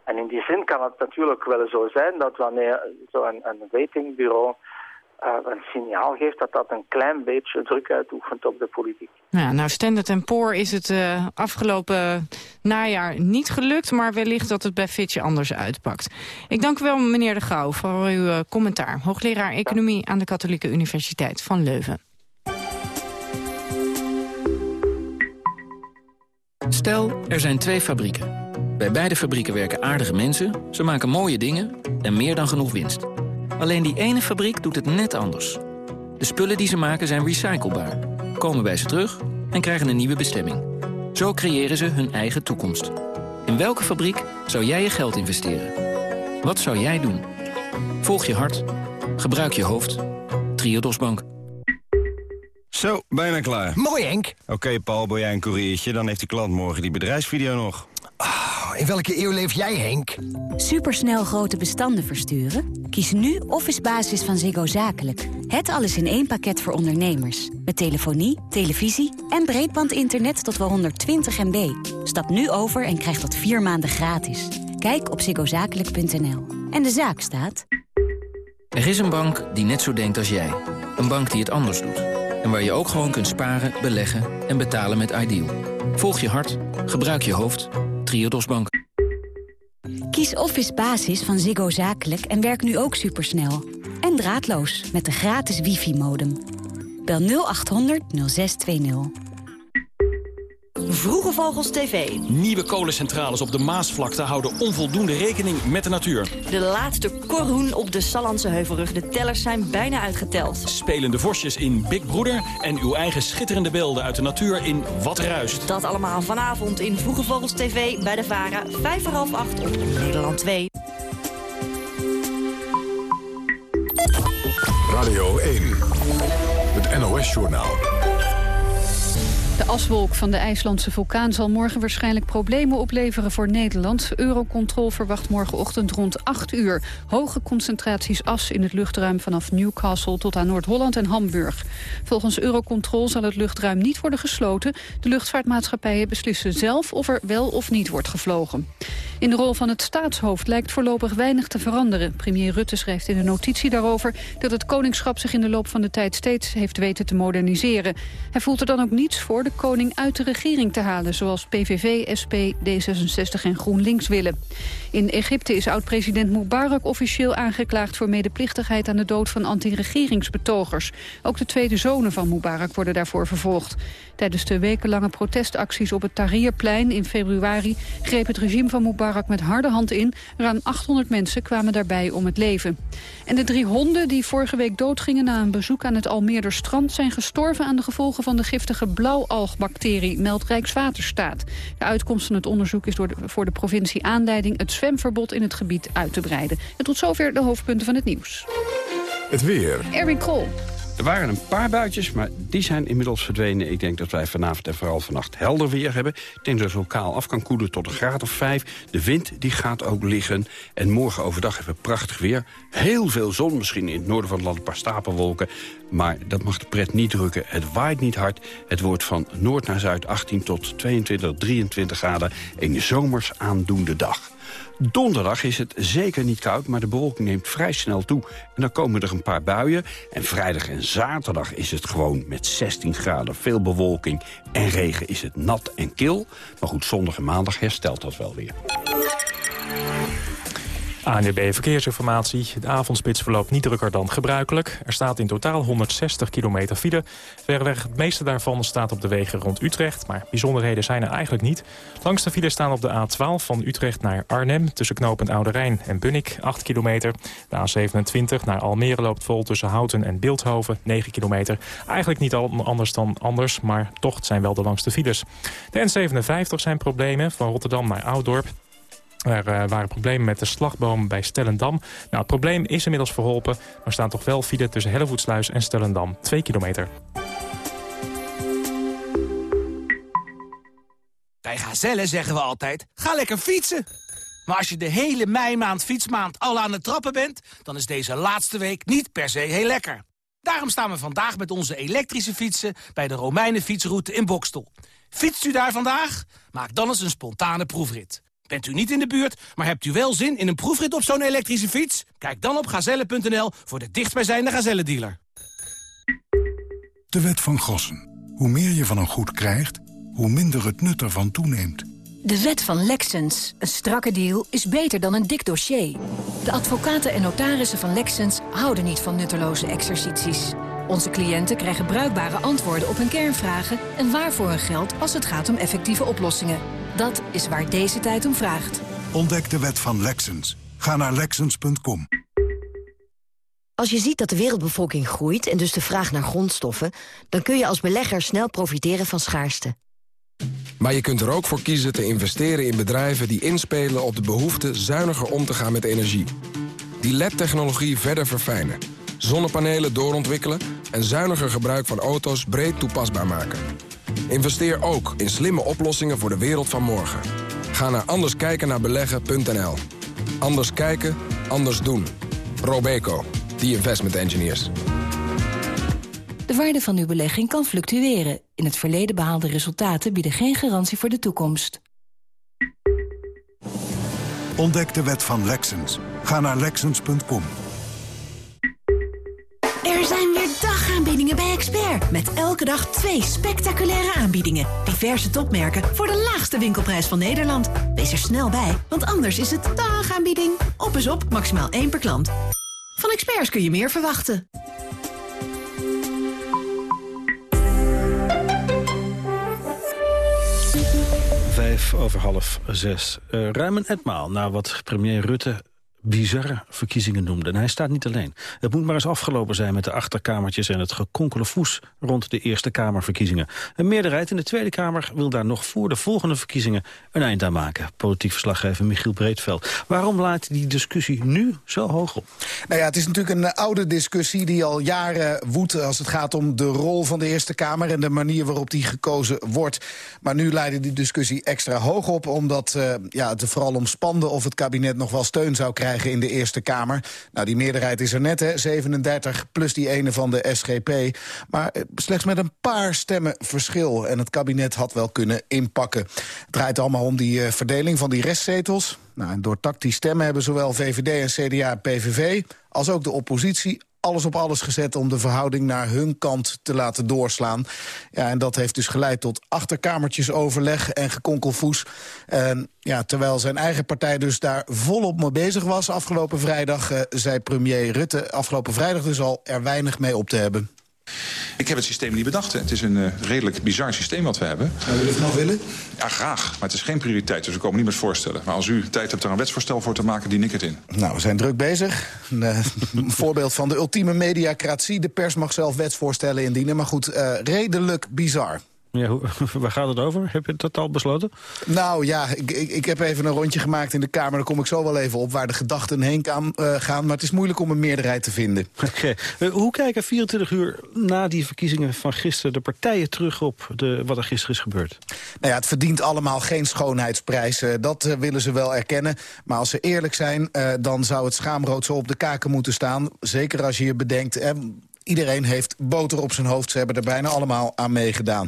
En in die zin kan het natuurlijk wel zo zijn dat wanneer zo'n een, een ratingbureau een signaal geeft dat dat een klein beetje druk uitoefent op de politiek. Ja, nou, Standard Poor is het uh, afgelopen najaar niet gelukt... maar wellicht dat het bij Fitch anders uitpakt. Ik dank u wel, meneer De Gouw, voor uw uh, commentaar. Hoogleraar Economie aan de Katholieke Universiteit van Leuven. Stel, er zijn twee fabrieken. Bij beide fabrieken werken aardige mensen, ze maken mooie dingen en meer dan genoeg winst. Alleen die ene fabriek doet het net anders. De spullen die ze maken zijn recyclebaar, komen bij ze terug en krijgen een nieuwe bestemming. Zo creëren ze hun eigen toekomst. In welke fabriek zou jij je geld investeren? Wat zou jij doen? Volg je hart. Gebruik je hoofd. Triodos Bank. Zo, bijna klaar. Mooi, Henk. Oké, Paul, ben jij een koeriertje? Dan heeft die klant morgen die bedrijfsvideo nog. Oh, in welke eeuw leef jij, Henk? Supersnel grote bestanden versturen? Kies nu Office Basis van Ziggo Zakelijk. Het alles in één pakket voor ondernemers. Met telefonie, televisie en breedbandinternet tot wel 120 MB. Stap nu over en krijg dat vier maanden gratis. Kijk op ziggozakelijk.nl. En de zaak staat... Er is een bank die net zo denkt als jij. Een bank die het anders doet. En waar je ook gewoon kunt sparen, beleggen en betalen met Ideal. Volg je hart, gebruik je hoofd. Triodos Bank. Kies Office Basis van Ziggo Zakelijk en werk nu ook supersnel. En draadloos met de gratis wifi-modem. Bel 0800 0620. Vroege Vogels TV. Nieuwe kolencentrales op de Maasvlakte houden onvoldoende rekening met de natuur. De laatste korhoen op de Sallandse Heuvelrug. De tellers zijn bijna uitgeteld. Spelende vosjes in Big Broeder en uw eigen schitterende beelden uit de natuur in Wat Ruist. Dat allemaal vanavond in Vroege Vogels TV bij de VARA. Vijf voor half acht op Nederland 2. Radio 1. Het NOS-journaal. De aswolk van de IJslandse vulkaan zal morgen waarschijnlijk problemen opleveren voor Nederland. Eurocontrol verwacht morgenochtend rond 8 uur hoge concentraties as in het luchtruim vanaf Newcastle tot aan Noord-Holland en Hamburg. Volgens Eurocontrol zal het luchtruim niet worden gesloten. De luchtvaartmaatschappijen beslissen zelf of er wel of niet wordt gevlogen. In de rol van het staatshoofd lijkt voorlopig weinig te veranderen. Premier Rutte schrijft in een notitie daarover dat het koningschap zich in de loop van de tijd steeds heeft weten te moderniseren. Hij voelt er dan ook niets voor de koning uit de regering te halen, zoals PVV, SP, D66 en GroenLinks willen. In Egypte is oud-president Mubarak officieel aangeklaagd voor medeplichtigheid aan de dood van anti-regeringsbetogers. Ook de tweede zonen van Mubarak worden daarvoor vervolgd. Tijdens de wekenlange protestacties op het Tahrirplein in februari greep het regime van Mubarak met harde hand in. Ruim 800 mensen kwamen daarbij om het leven. En de drie honden die vorige week doodgingen na een bezoek aan het Almeerder strand zijn gestorven aan de gevolgen van de giftige blauwalgbacterie, meldt Rijkswaterstaat. De uitkomst van het onderzoek is door de, voor de provincie aanleiding het zwemverbod in het gebied uit te breiden. En tot zover de hoofdpunten van het nieuws. Het weer. Erwin Krol. Er waren een paar buitjes, maar die zijn inmiddels verdwenen. Ik denk dat wij vanavond en vooral vannacht helder weer hebben. Ik denk het lokaal af kan koelen tot een graad of vijf. De wind die gaat ook liggen. En morgen overdag hebben we prachtig weer. Heel veel zon, misschien in het noorden van het land een paar stapelwolken. Maar dat mag de pret niet drukken. Het waait niet hard. Het wordt van noord naar zuid 18 tot 22, 23 graden. Een zomers aandoende dag. Donderdag is het zeker niet koud, maar de bewolking neemt vrij snel toe. En dan komen er een paar buien. En vrijdag en zaterdag is het gewoon met 16 graden veel bewolking. En regen is het nat en kil. Maar goed, zondag en maandag herstelt dat wel weer. ANWB Verkeersinformatie. De avondspits verloopt niet drukker dan gebruikelijk. Er staat in totaal 160 kilometer file. Verreweg het meeste daarvan staat op de wegen rond Utrecht. Maar bijzonderheden zijn er eigenlijk niet. Langs de file staan op de A12 van Utrecht naar Arnhem... tussen knooppunt Oude Rijn en Bunnik, 8 kilometer. De A27 naar Almere loopt vol tussen Houten en Beeldhoven, 9 kilometer. Eigenlijk niet anders dan anders, maar toch zijn wel de langste files. De N57 zijn problemen van Rotterdam naar Ouddorp. Er uh, waren problemen met de slagboom bij Stellendam. Nou, het probleem is inmiddels verholpen. Maar staan toch wel file tussen Hellevoetsluis en Stellendam. 2 kilometer. Bij Gazelle zeggen we altijd, ga lekker fietsen. Maar als je de hele meimaand fietsmaand al aan het trappen bent... dan is deze laatste week niet per se heel lekker. Daarom staan we vandaag met onze elektrische fietsen... bij de Romeinen fietsroute in Bokstel. Fietst u daar vandaag? Maak dan eens een spontane proefrit. Bent u niet in de buurt, maar hebt u wel zin in een proefrit op zo'n elektrische fiets? Kijk dan op gazelle.nl voor de dichtstbijzijnde Gazelle-dealer. De wet van Gossen. Hoe meer je van een goed krijgt, hoe minder het nut ervan toeneemt. De wet van Lexens. Een strakke deal is beter dan een dik dossier. De advocaten en notarissen van Lexens houden niet van nutteloze exercities. Onze cliënten krijgen bruikbare antwoorden op hun kernvragen... en waarvoor hun geld als het gaat om effectieve oplossingen. Dat is waar deze tijd om vraagt. Ontdek de wet van Lexens. Ga naar Lexens.com. Als je ziet dat de wereldbevolking groeit en dus de vraag naar grondstoffen... dan kun je als belegger snel profiteren van schaarste. Maar je kunt er ook voor kiezen te investeren in bedrijven die inspelen op de behoefte zuiniger om te gaan met energie. Die LED-technologie verder verfijnen, zonnepanelen doorontwikkelen en zuiniger gebruik van auto's breed toepasbaar maken. Investeer ook in slimme oplossingen voor de wereld van morgen. Ga naar anderskijkennaarbeleggen.nl. Anders kijken, anders doen. Robeco, the investment engineers. De waarde van uw belegging kan fluctueren. In het verleden behaalde resultaten bieden geen garantie voor de toekomst. Ontdek de wet van Lexens. Ga naar Lexens.com. Er zijn weer dagaanbiedingen bij Expert. Met elke dag twee spectaculaire aanbiedingen. Diverse topmerken voor de laagste winkelprijs van Nederland. Wees er snel bij, want anders is het dagaanbieding. Op is op, maximaal één per klant. Van Experts kun je meer verwachten. Vijf over half zes. Uh, ruim een etmaal na wat premier Rutte bizarre verkiezingen noemde. En hij staat niet alleen. Het moet maar eens afgelopen zijn met de achterkamertjes... en het gekonkele voes rond de Eerste Kamerverkiezingen. Een meerderheid in de Tweede Kamer wil daar nog voor de volgende verkiezingen... een eind aan maken. Politiek verslaggever Michiel Breedveld. Waarom laat die discussie nu zo hoog op? Nou ja, het is natuurlijk een oude discussie die al jaren woedt... als het gaat om de rol van de Eerste Kamer... en de manier waarop die gekozen wordt. Maar nu leidde die discussie extra hoog op... omdat uh, ja, het vooral om spande of het kabinet nog wel steun zou krijgen in de Eerste Kamer. Nou, die meerderheid is er net, hè, 37 plus die ene van de SGP. Maar eh, slechts met een paar stemmen verschil. En het kabinet had wel kunnen inpakken. Het draait allemaal om die uh, verdeling van die restzetels. Nou, en door tactisch stemmen hebben zowel VVD en CDA en PVV... als ook de oppositie alles op alles gezet om de verhouding naar hun kant te laten doorslaan. Ja, en dat heeft dus geleid tot achterkamertjesoverleg en gekonkelvoes. Ja, terwijl zijn eigen partij dus daar volop mee bezig was afgelopen vrijdag... Uh, zei premier Rutte afgelopen vrijdag dus al er weinig mee op te hebben. Ik heb het systeem niet bedacht. Hè. Het is een uh, redelijk bizar systeem wat we hebben. Zou u het nog willen? Ja, graag. Maar het is geen prioriteit, dus we komen niet met voorstellen. Maar als u tijd hebt er een wetsvoorstel voor te maken, dien ik het in. Nou, we zijn druk bezig. Een, uh, een voorbeeld van de ultieme mediacratie. De pers mag zelf wetsvoorstellen indienen. Maar goed, uh, redelijk bizar. Ja, hoe, waar gaat het over? Heb je dat al besloten? Nou ja, ik, ik, ik, heb even een rondje gemaakt in de Kamer. Daar kom ik zo wel even op waar de gedachten heen kan, uh, gaan. Maar het is moeilijk om een meerderheid te vinden. Okay. Uh, hoe kijken 24 uur na die verkiezingen van gisteren... de partijen terug op de, wat er gisteren is gebeurd? Nou ja, het verdient allemaal geen schoonheidsprijs. Uh, dat willen ze wel erkennen. Maar als ze eerlijk zijn, dan zou het schaamrood zo op de kaken moeten staan. Zeker als je je bedenkt... Iedereen heeft boter op zijn hoofd. Ze hebben er bijna allemaal aan meegedaan.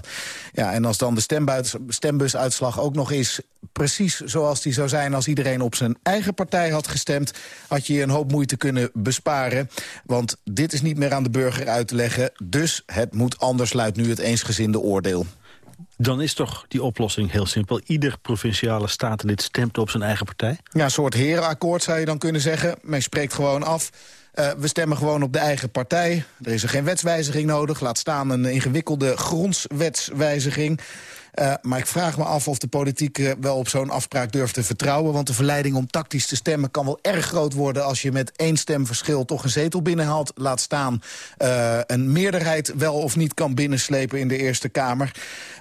Ja, en als dan de stembusuitslag ook nog is precies zoals die zou zijn... als iedereen op zijn eigen partij had gestemd... had je een hoop moeite kunnen besparen. Want dit is niet meer aan de burger uit te leggen. Dus het moet anders, luidt nu het eensgezinde oordeel. Dan is toch die oplossing heel simpel. Ieder provinciale statenlid stemt op zijn eigen partij? Ja, een soort herenakkoord zou je dan kunnen zeggen. Men spreekt gewoon af uh, we stemmen gewoon op de eigen partij. Er is er geen wetswijziging nodig. Laat staan een ingewikkelde grondswetswijziging. Uh, maar ik vraag me af of de politiek uh, wel op zo'n afspraak durft te vertrouwen. Want de verleiding om tactisch te stemmen kan wel erg groot worden... als je met één stemverschil toch een zetel binnenhaalt. Laat staan een meerderheid wel of niet kan binnenslepen in de Eerste Kamer.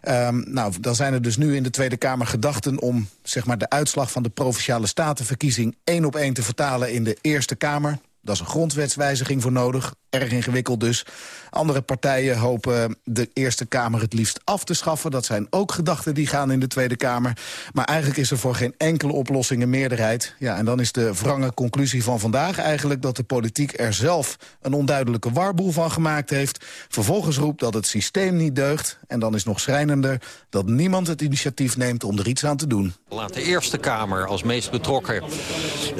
Um, nou, dan zijn er dus nu in de Tweede Kamer gedachten... om zeg maar, de uitslag van de Provinciale Statenverkiezing... één op één te vertalen in de Eerste Kamer. Daar is een grondwetswijziging voor nodig. Erg ingewikkeld dus. Andere partijen hopen de Eerste Kamer het liefst af te schaffen. Dat zijn ook gedachten die gaan in de Tweede Kamer. Maar eigenlijk is er voor geen enkele oplossing een meerderheid. Ja, en dan is de wrange conclusie van vandaag eigenlijk... dat de politiek er zelf een onduidelijke warboel van gemaakt heeft. Vervolgens roept dat het systeem niet deugt. En dan is nog schrijnender dat niemand het initiatief neemt om er iets aan te doen. Laat de Eerste Kamer als meest betrokken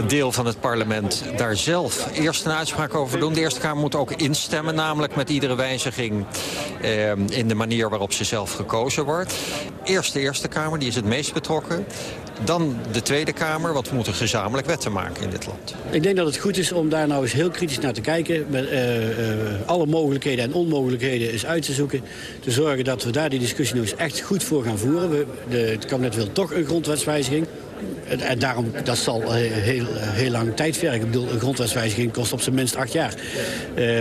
deel van het parlement... daar zelf eerst een uitspraak over doen. De Eerste Kamer moet ook instemmen, namelijk met iedere wijziging... Eh, in de manier waarop ze zelf gekozen wordt. Eerst de Eerste Kamer, die is het meest betrokken. Dan de Tweede Kamer, want we moeten gezamenlijk wetten maken in dit land. Ik denk dat het goed is om daar nou eens heel kritisch naar te kijken. Met uh, uh, alle mogelijkheden en onmogelijkheden eens uit te zoeken. Te zorgen dat we daar die discussie nou eens echt goed voor gaan voeren. We, de, het kabinet wil toch een grondwetswijziging. En daarom, dat zal heel, heel lang tijd vergen. Ik bedoel, een grondwetswijziging kost op zijn minst acht jaar. Uh,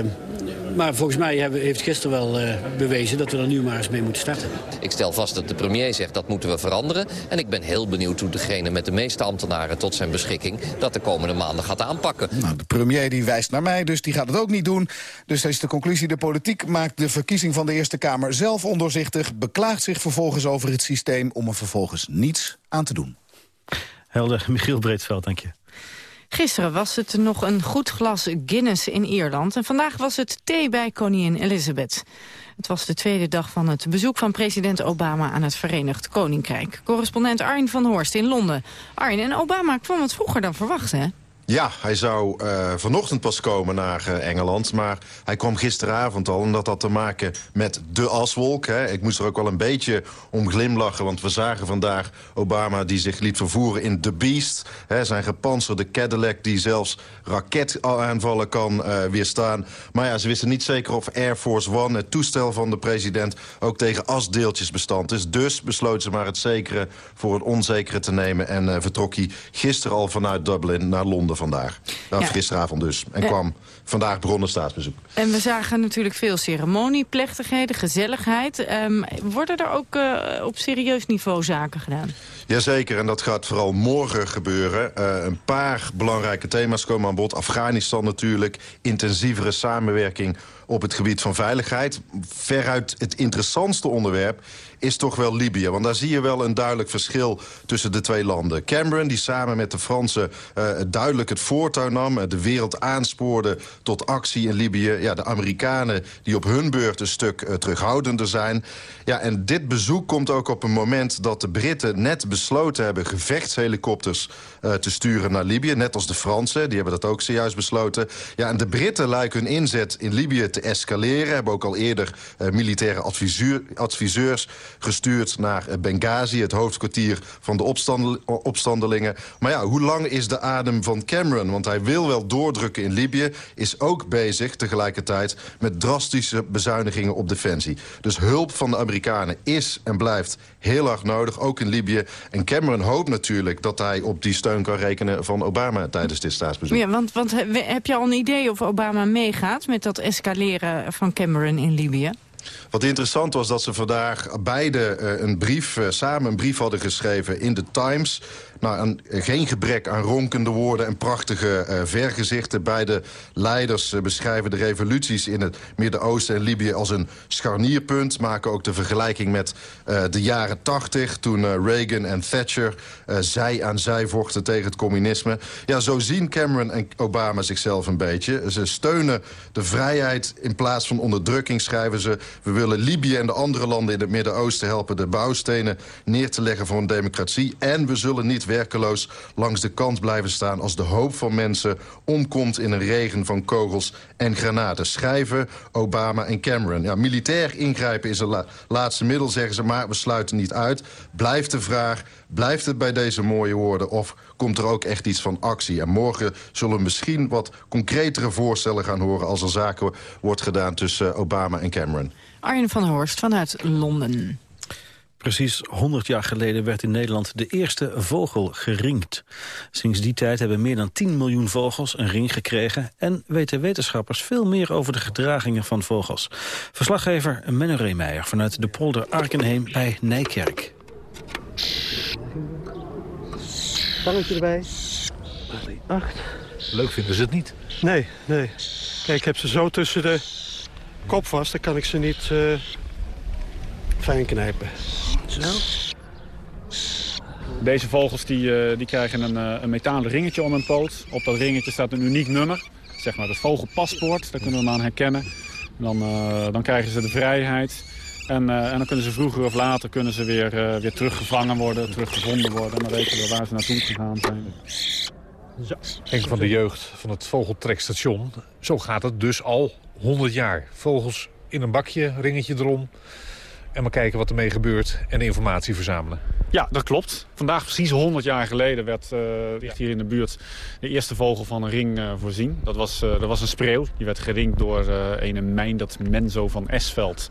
maar volgens mij hebben, heeft gisteren wel uh, bewezen dat we er nu maar eens mee moeten starten. Ik stel vast dat de premier zegt dat moeten we veranderen. En ik ben heel benieuwd hoe degene met de meeste ambtenaren tot zijn beschikking... dat de komende maanden gaat aanpakken. Nou, de premier die wijst naar mij, dus die gaat het ook niet doen. Dus dat is de conclusie. De politiek maakt de verkiezing van de Eerste Kamer zelf ondoorzichtig... beklaagt zich vervolgens over het systeem om er vervolgens niets aan te doen. Helder, Michiel Breedveld, dank je. Gisteren was het nog een goed glas Guinness in Ierland... en vandaag was het thee bij koningin Elizabeth. Het was de tweede dag van het bezoek van president Obama aan het Verenigd Koninkrijk. Correspondent Arjen van Horst in Londen. Arjen, en Obama kwam wat vroeger dan verwacht, hè? Ja, hij zou uh, vanochtend pas komen naar uh, Engeland. Maar hij kwam gisteravond al. En dat had te maken met de aswolk. Hè. Ik moest er ook wel een beetje om glimlachen. Want we zagen vandaag Obama die zich liet vervoeren in The Beast. Hè, zijn gepantserde Cadillac die zelfs raketaanvallen kan uh, weerstaan. Maar ja, ze wisten niet zeker of Air Force One, het toestel van de president... ook tegen asdeeltjes bestand is. Dus besloot ze maar het zekere voor het onzekere te nemen. En vertrok hij gisteren al vanuit Dublin naar Londen vandaag. Nou, ja. Gisteravond dus. En kwam vandaag begonnen staatsbezoek. En we zagen natuurlijk veel ceremonieplechtigheden, gezelligheid. Um, worden er ook uh, op serieus niveau zaken gedaan? Jazeker, en dat gaat vooral morgen gebeuren. Uh, een paar belangrijke thema's komen aan bod. Afghanistan natuurlijk, intensievere samenwerking op het gebied van veiligheid. Veruit het interessantste onderwerp is toch wel Libië. Want daar zie je wel een duidelijk verschil tussen de twee landen. Cameron, die samen met de Fransen uh, duidelijk het voortouw nam... de wereld aanspoorde tot actie in Libië. Ja, de Amerikanen die op hun beurt een stuk uh, terughoudender zijn. Ja, en dit bezoek komt ook op een moment dat de Britten net besloten hebben... gevechtshelikopters te sturen naar Libië. Net als de Fransen, die hebben dat ook zojuist besloten. Ja, en de Britten lijken hun inzet in Libië te escaleren. Hebben ook al eerder militaire adviseurs gestuurd naar Benghazi... het hoofdkwartier van de opstandelingen. Maar ja, hoe lang is de adem van Cameron? Want hij wil wel doordrukken in Libië... is ook bezig tegelijkertijd met drastische bezuinigingen op defensie. Dus hulp van de Amerikanen is en blijft heel erg nodig, ook in Libië. En Cameron hoopt natuurlijk dat hij op die steun kan rekenen van Obama tijdens dit staatsbezoek. Ja, want, want heb je al een idee of Obama meegaat met dat escaleren van Cameron in Libië? Wat interessant was dat ze vandaag beide uh, een brief, uh, samen een brief hadden geschreven in de Times. Nou, een, geen gebrek aan ronkende woorden en prachtige uh, vergezichten. Beide leiders beschrijven de revoluties in het Midden-Oosten en Libië als een scharnierpunt. Maken ook de vergelijking met de jaren tachtig, toen Reagan en Thatcher zij aan zij vochten tegen het communisme. Ja, zo zien Cameron en Obama zichzelf een beetje. Ze steunen de vrijheid in plaats van onderdrukking, schrijven ze. We willen Libië en de andere landen in het Midden-Oosten helpen de bouwstenen neer te leggen voor een democratie. En we zullen niet werkeloos langs de kant blijven staan... als de hoop van mensen omkomt in een regen van kogels en granaten. Schrijven Obama en Cameron. Ja, militair ingrijpen is een laatste middel, zeggen ze, maar we sluiten niet uit. Blijft de vraag, blijft het bij deze mooie woorden... of komt er ook echt iets van actie? En morgen zullen we misschien wat concretere voorstellen gaan horen... als er zaken wordt gedaan tussen Obama en Cameron. Arjen van Horst vanuit Londen. Precies 100 jaar geleden werd in Nederland de eerste vogel geringd. Sinds die tijd hebben meer dan 10 miljoen vogels een ring gekregen... en weten wetenschappers veel meer over de gedragingen van vogels. Verslaggever Menno Reemeijer vanuit de polder Arkenheem bij Nijkerk. Stangetje erbij. 8. Leuk vinden ze het niet. Nee, nee. Kijk, ik heb ze zo tussen de kop vast. Dan kan ik ze niet uh, fijn knijpen. Zo. Deze vogels die, uh, die krijgen een, uh, een metalen ringetje om hun poot. Op dat ringetje staat een uniek nummer. Zeg maar het vogelpaspoort, daar kunnen we hem aan herkennen. Dan, uh, dan krijgen ze de vrijheid. En, en, dan kunnen ze vroeger of later kunnen ze weer, weer teruggevangen worden, teruggevonden worden. En dan weten we waar ze naartoe gegaan zijn. Zo. Henk van de jeugd van het vogeltrekstation. Zo gaat het dus al 100 jaar. Vogels in een bakje, ringetje erom. En maar kijken wat ermee gebeurt en informatie verzamelen. Ja, dat klopt. Vandaag precies 100 jaar geleden werd uh, hier in de buurt de eerste vogel van een ring uh, voorzien. Dat was, uh, dat was een spreeuw. Die werd geringd door een mijn, dat Menzo van Esveld.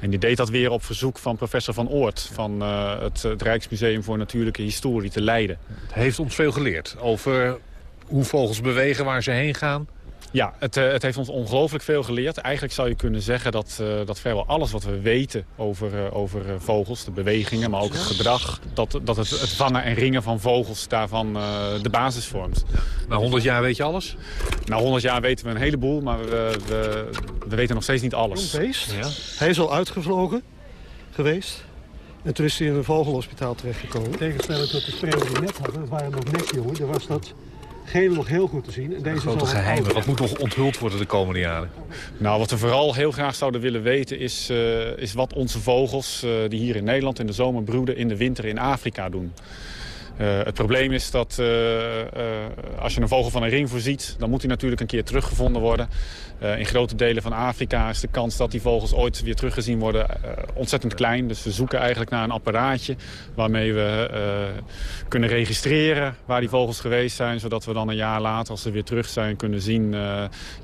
En die deed dat weer op verzoek van professor Van Oort... van het, het Rijksmuseum voor Natuurlijke Historie te Leiden. Het heeft ons veel geleerd over hoe vogels bewegen, waar ze heen gaan. Ja, het, het heeft ons ongelooflijk veel geleerd. Eigenlijk zou je kunnen zeggen dat, dat vrijwel alles wat we weten over, over vogels... de bewegingen, maar ook het gedrag... dat, dat het, het vangen en ringen van vogels daarvan de basis vormt. Na 100 jaar weet je alles? Na 100 jaar weten we een heleboel, maar we, we, we weten nog steeds niet alles. Ja. Hij is al uitgevlogen geweest. En toen is hij in een vogelhospitaal terechtgekomen. Tegenstelling tot de spreeuw die we net hadden, dat waren nog nekjongen. Daar was dat gele nog heel goed te zien. En deze Grote geheimen. Wat moet nog onthuld worden de komende jaren? Nou, wat we vooral heel graag zouden willen weten is, uh, is wat onze vogels uh, die hier in Nederland in de zomer broeden in de winter in Afrika doen. Uh, het probleem is dat uh, uh, als je een vogel van een ring voorziet... dan moet hij natuurlijk een keer teruggevonden worden. In grote delen van Afrika is de kans dat die vogels ooit weer teruggezien worden ontzettend klein. Dus we zoeken eigenlijk naar een apparaatje waarmee we kunnen registreren waar die vogels geweest zijn. Zodat we dan een jaar later, als ze weer terug zijn, kunnen zien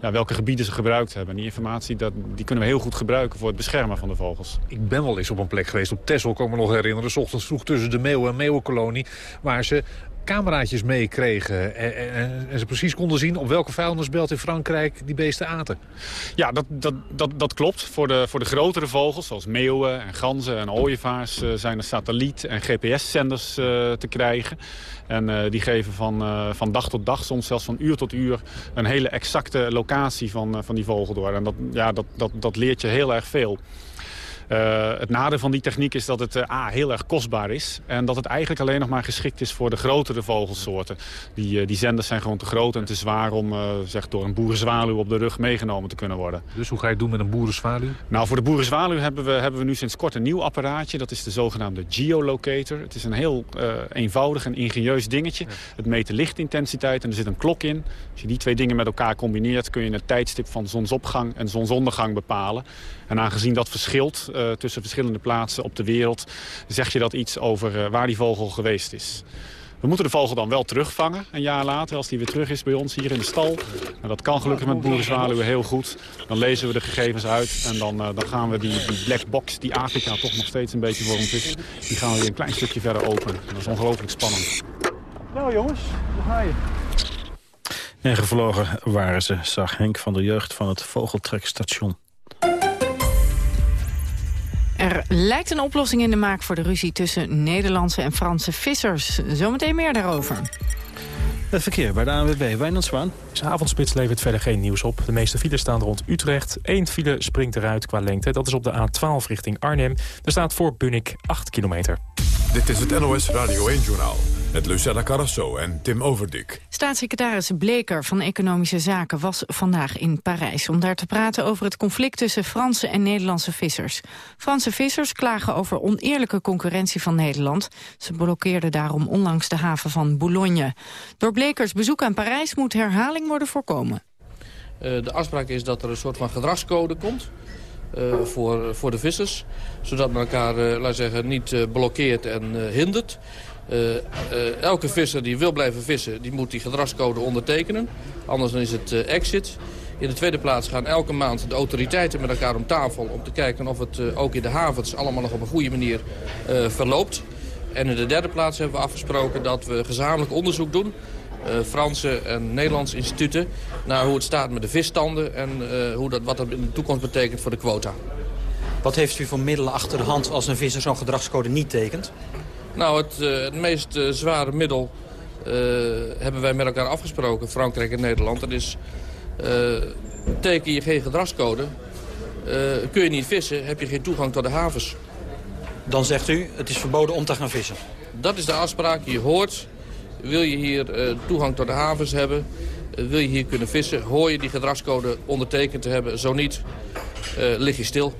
ja, welke gebieden ze gebruikt hebben. En die informatie dat, die kunnen we heel goed gebruiken voor het beschermen van de vogels. Ik ben wel eens op een plek geweest, op Texel, kan me nog herinneren. S ochtends vroeg tussen de meeuwen en meeuwenkolonie waar ze cameraatjes meekregen en, en, ze precies konden zien op welke vuilnisbelt in Frankrijk die beesten aten. Ja, dat, dat, dat, dat klopt. Voor de, voor de grotere vogels, zoals meeuwen en ganzen en ooievaars... Uh, zijn er satelliet- en GPS-zenders uh, te krijgen. En uh, die geven van, van dag tot dag, soms zelfs van uur tot uur... een hele exacte locatie van, van die vogel door. En dat, ja, dat, dat, dat leert je heel erg veel. Uh, het nadeel van die techniek is dat het uh, A, heel erg kostbaar is. En dat het eigenlijk alleen nog maar geschikt is voor de grotere vogelsoorten. Die, uh, die zenders zijn gewoon te groot en te zwaar om zeg, door een boerenzwaluw op de rug meegenomen te kunnen worden. Dus hoe ga je het doen met een boerenzwaluw? Nou, voor de boerenzwaluw hebben we, hebben we nu sinds kort een nieuw apparaatje. Dat is de zogenaamde geolocator. Het is een heel eenvoudig en ingenieus dingetje. Ja. Het meet de lichtintensiteit en er zit een klok in. Als je die twee dingen met elkaar combineert... kun je het tijdstip van zonsopgang en zonsondergang bepalen. En aangezien dat verschilt uh, tussen verschillende plaatsen op de wereld... zeg je dat iets over uh, waar die vogel geweest is. We moeten de vogel dan wel terugvangen, een jaar later, als die weer terug is bij ons hier in de stal. Nou, dat kan gelukkig met boerenzwaluwen heel goed. Dan lezen we de gegevens uit en dan, uh, dan gaan we die, die black box, die Afrika toch nog steeds een beetje voor ons is... die gaan we weer een klein stukje verder openen. Dat is ongelooflijk spannend. Nou jongens, daar ga je. En gevlogen waren ze, zag Henk van der Jeugd van het Vogeltrekstation. Er lijkt een oplossing in de maak voor de ruzie tussen Nederlandse en Franse vissers. Zometeen meer daarover. Het verkeer bij de ANWB, Wijnand Zwaan. De avondspits levert verder geen nieuws op. De meeste files staan rond Utrecht. Eén file springt eruit qua lengte. Dat is op de A12 richting Arnhem. Er staat voor Bunnik 8 kilometer. Dit is het NOS Radio 1-journaal met Lucella Carrasso en Tim Overdik. Staatssecretaris Bleker van Economische Zaken was vandaag in Parijs... om daar te praten over het conflict tussen Franse en Nederlandse vissers. Franse vissers klagen over oneerlijke concurrentie van Nederland. Ze blokkeerden daarom onlangs de haven van Boulogne. Door Blekers bezoek aan Parijs moet herhaling worden voorkomen. Uh, de afspraak is dat er een soort van gedragscode komt... Uh, voor, voor de vissers. Zodat men elkaar uh, laat zeggen, niet uh, blokkeert en hindert. elke visser die wil blijven vissen, die moet die gedragscode ondertekenen. Anders dan is het exit. In de tweede plaats gaan elke maand de autoriteiten met elkaar om tafel... om te kijken of het ook in de havens allemaal nog op een goede manier verloopt. En in de derde plaats hebben we afgesproken dat we gezamenlijk onderzoek doen... Uh, Franse en Nederlandse instituten... naar hoe het staat met de visstanden en uh, hoe dat, wat dat in de toekomst betekent voor de quota. Wat heeft u voor middelen achter de hand als een visser zo'n gedragscode niet tekent? Nou, het, uh, het meest zware middel hebben wij met elkaar afgesproken, Frankrijk en Nederland. Dat is, teken je geen gedragscode, kun je niet vissen, heb je geen toegang tot de havens. Dan zegt u, het is verboden om te gaan vissen? Dat is de afspraak. Je hoort wil je hier uh, toegang tot de havens hebben? Uh, wil je hier kunnen vissen? Hoor je die gedragscode ondertekend te hebben? Zo niet, uh, lig je stil.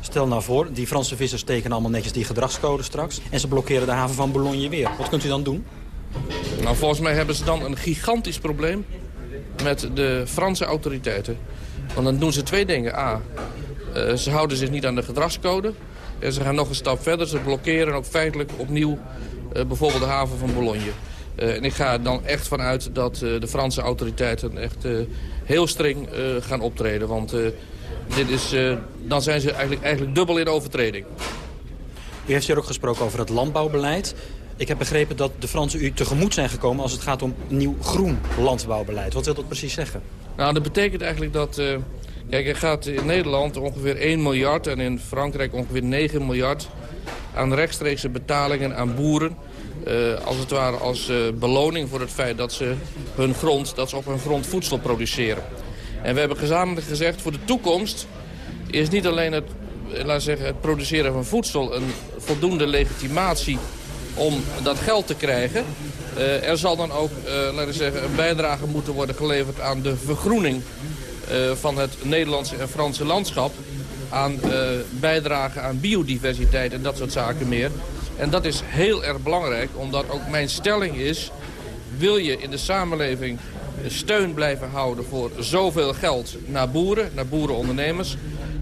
Stel nou voor, die Franse vissers tekenen allemaal netjes die gedragscode straks... en ze blokkeren de haven van Boulogne weer. Wat kunt u dan doen? Nou, volgens mij hebben ze dan een gigantisch probleem met de Franse autoriteiten. Want dan doen ze twee dingen. A, ze houden zich niet aan de gedragscode... en ze gaan nog een stap verder. Ze blokkeren ook feitelijk opnieuw bijvoorbeeld de haven van Boulogne. Uh, en ik ga er dan echt vanuit dat uh, de Franse autoriteiten echt uh, heel streng gaan optreden. Want dit is, dan zijn ze eigenlijk, eigenlijk dubbel in overtreding. U heeft hier ook gesproken over het landbouwbeleid. Ik heb begrepen dat de Fransen u tegemoet zijn gekomen als het gaat om nieuw groen landbouwbeleid. Wat wil dat precies zeggen? Nou, dat betekent eigenlijk dat... Uh, kijk, er gaat in Nederland ongeveer 1 miljard en in Frankrijk ongeveer 9 miljard... aan rechtstreekse betalingen aan boeren... Uh, als het ware als uh, beloning voor het feit dat ze, hun grond, dat ze op hun grond voedsel produceren. En we hebben gezamenlijk gezegd, voor de toekomst is niet alleen het, laat zeggen, het produceren van voedsel een voldoende legitimatie om dat geld te krijgen. Uh, er zal dan ook, laten we zeggen, een bijdrage moeten worden geleverd aan de vergroening van het Nederlandse en Franse landschap. Aan bijdrage aan biodiversiteit en dat soort zaken meer. En dat is heel erg belangrijk, omdat ook mijn stelling is... wil je in de samenleving steun blijven houden voor zoveel geld naar boeren, naar boerenondernemers...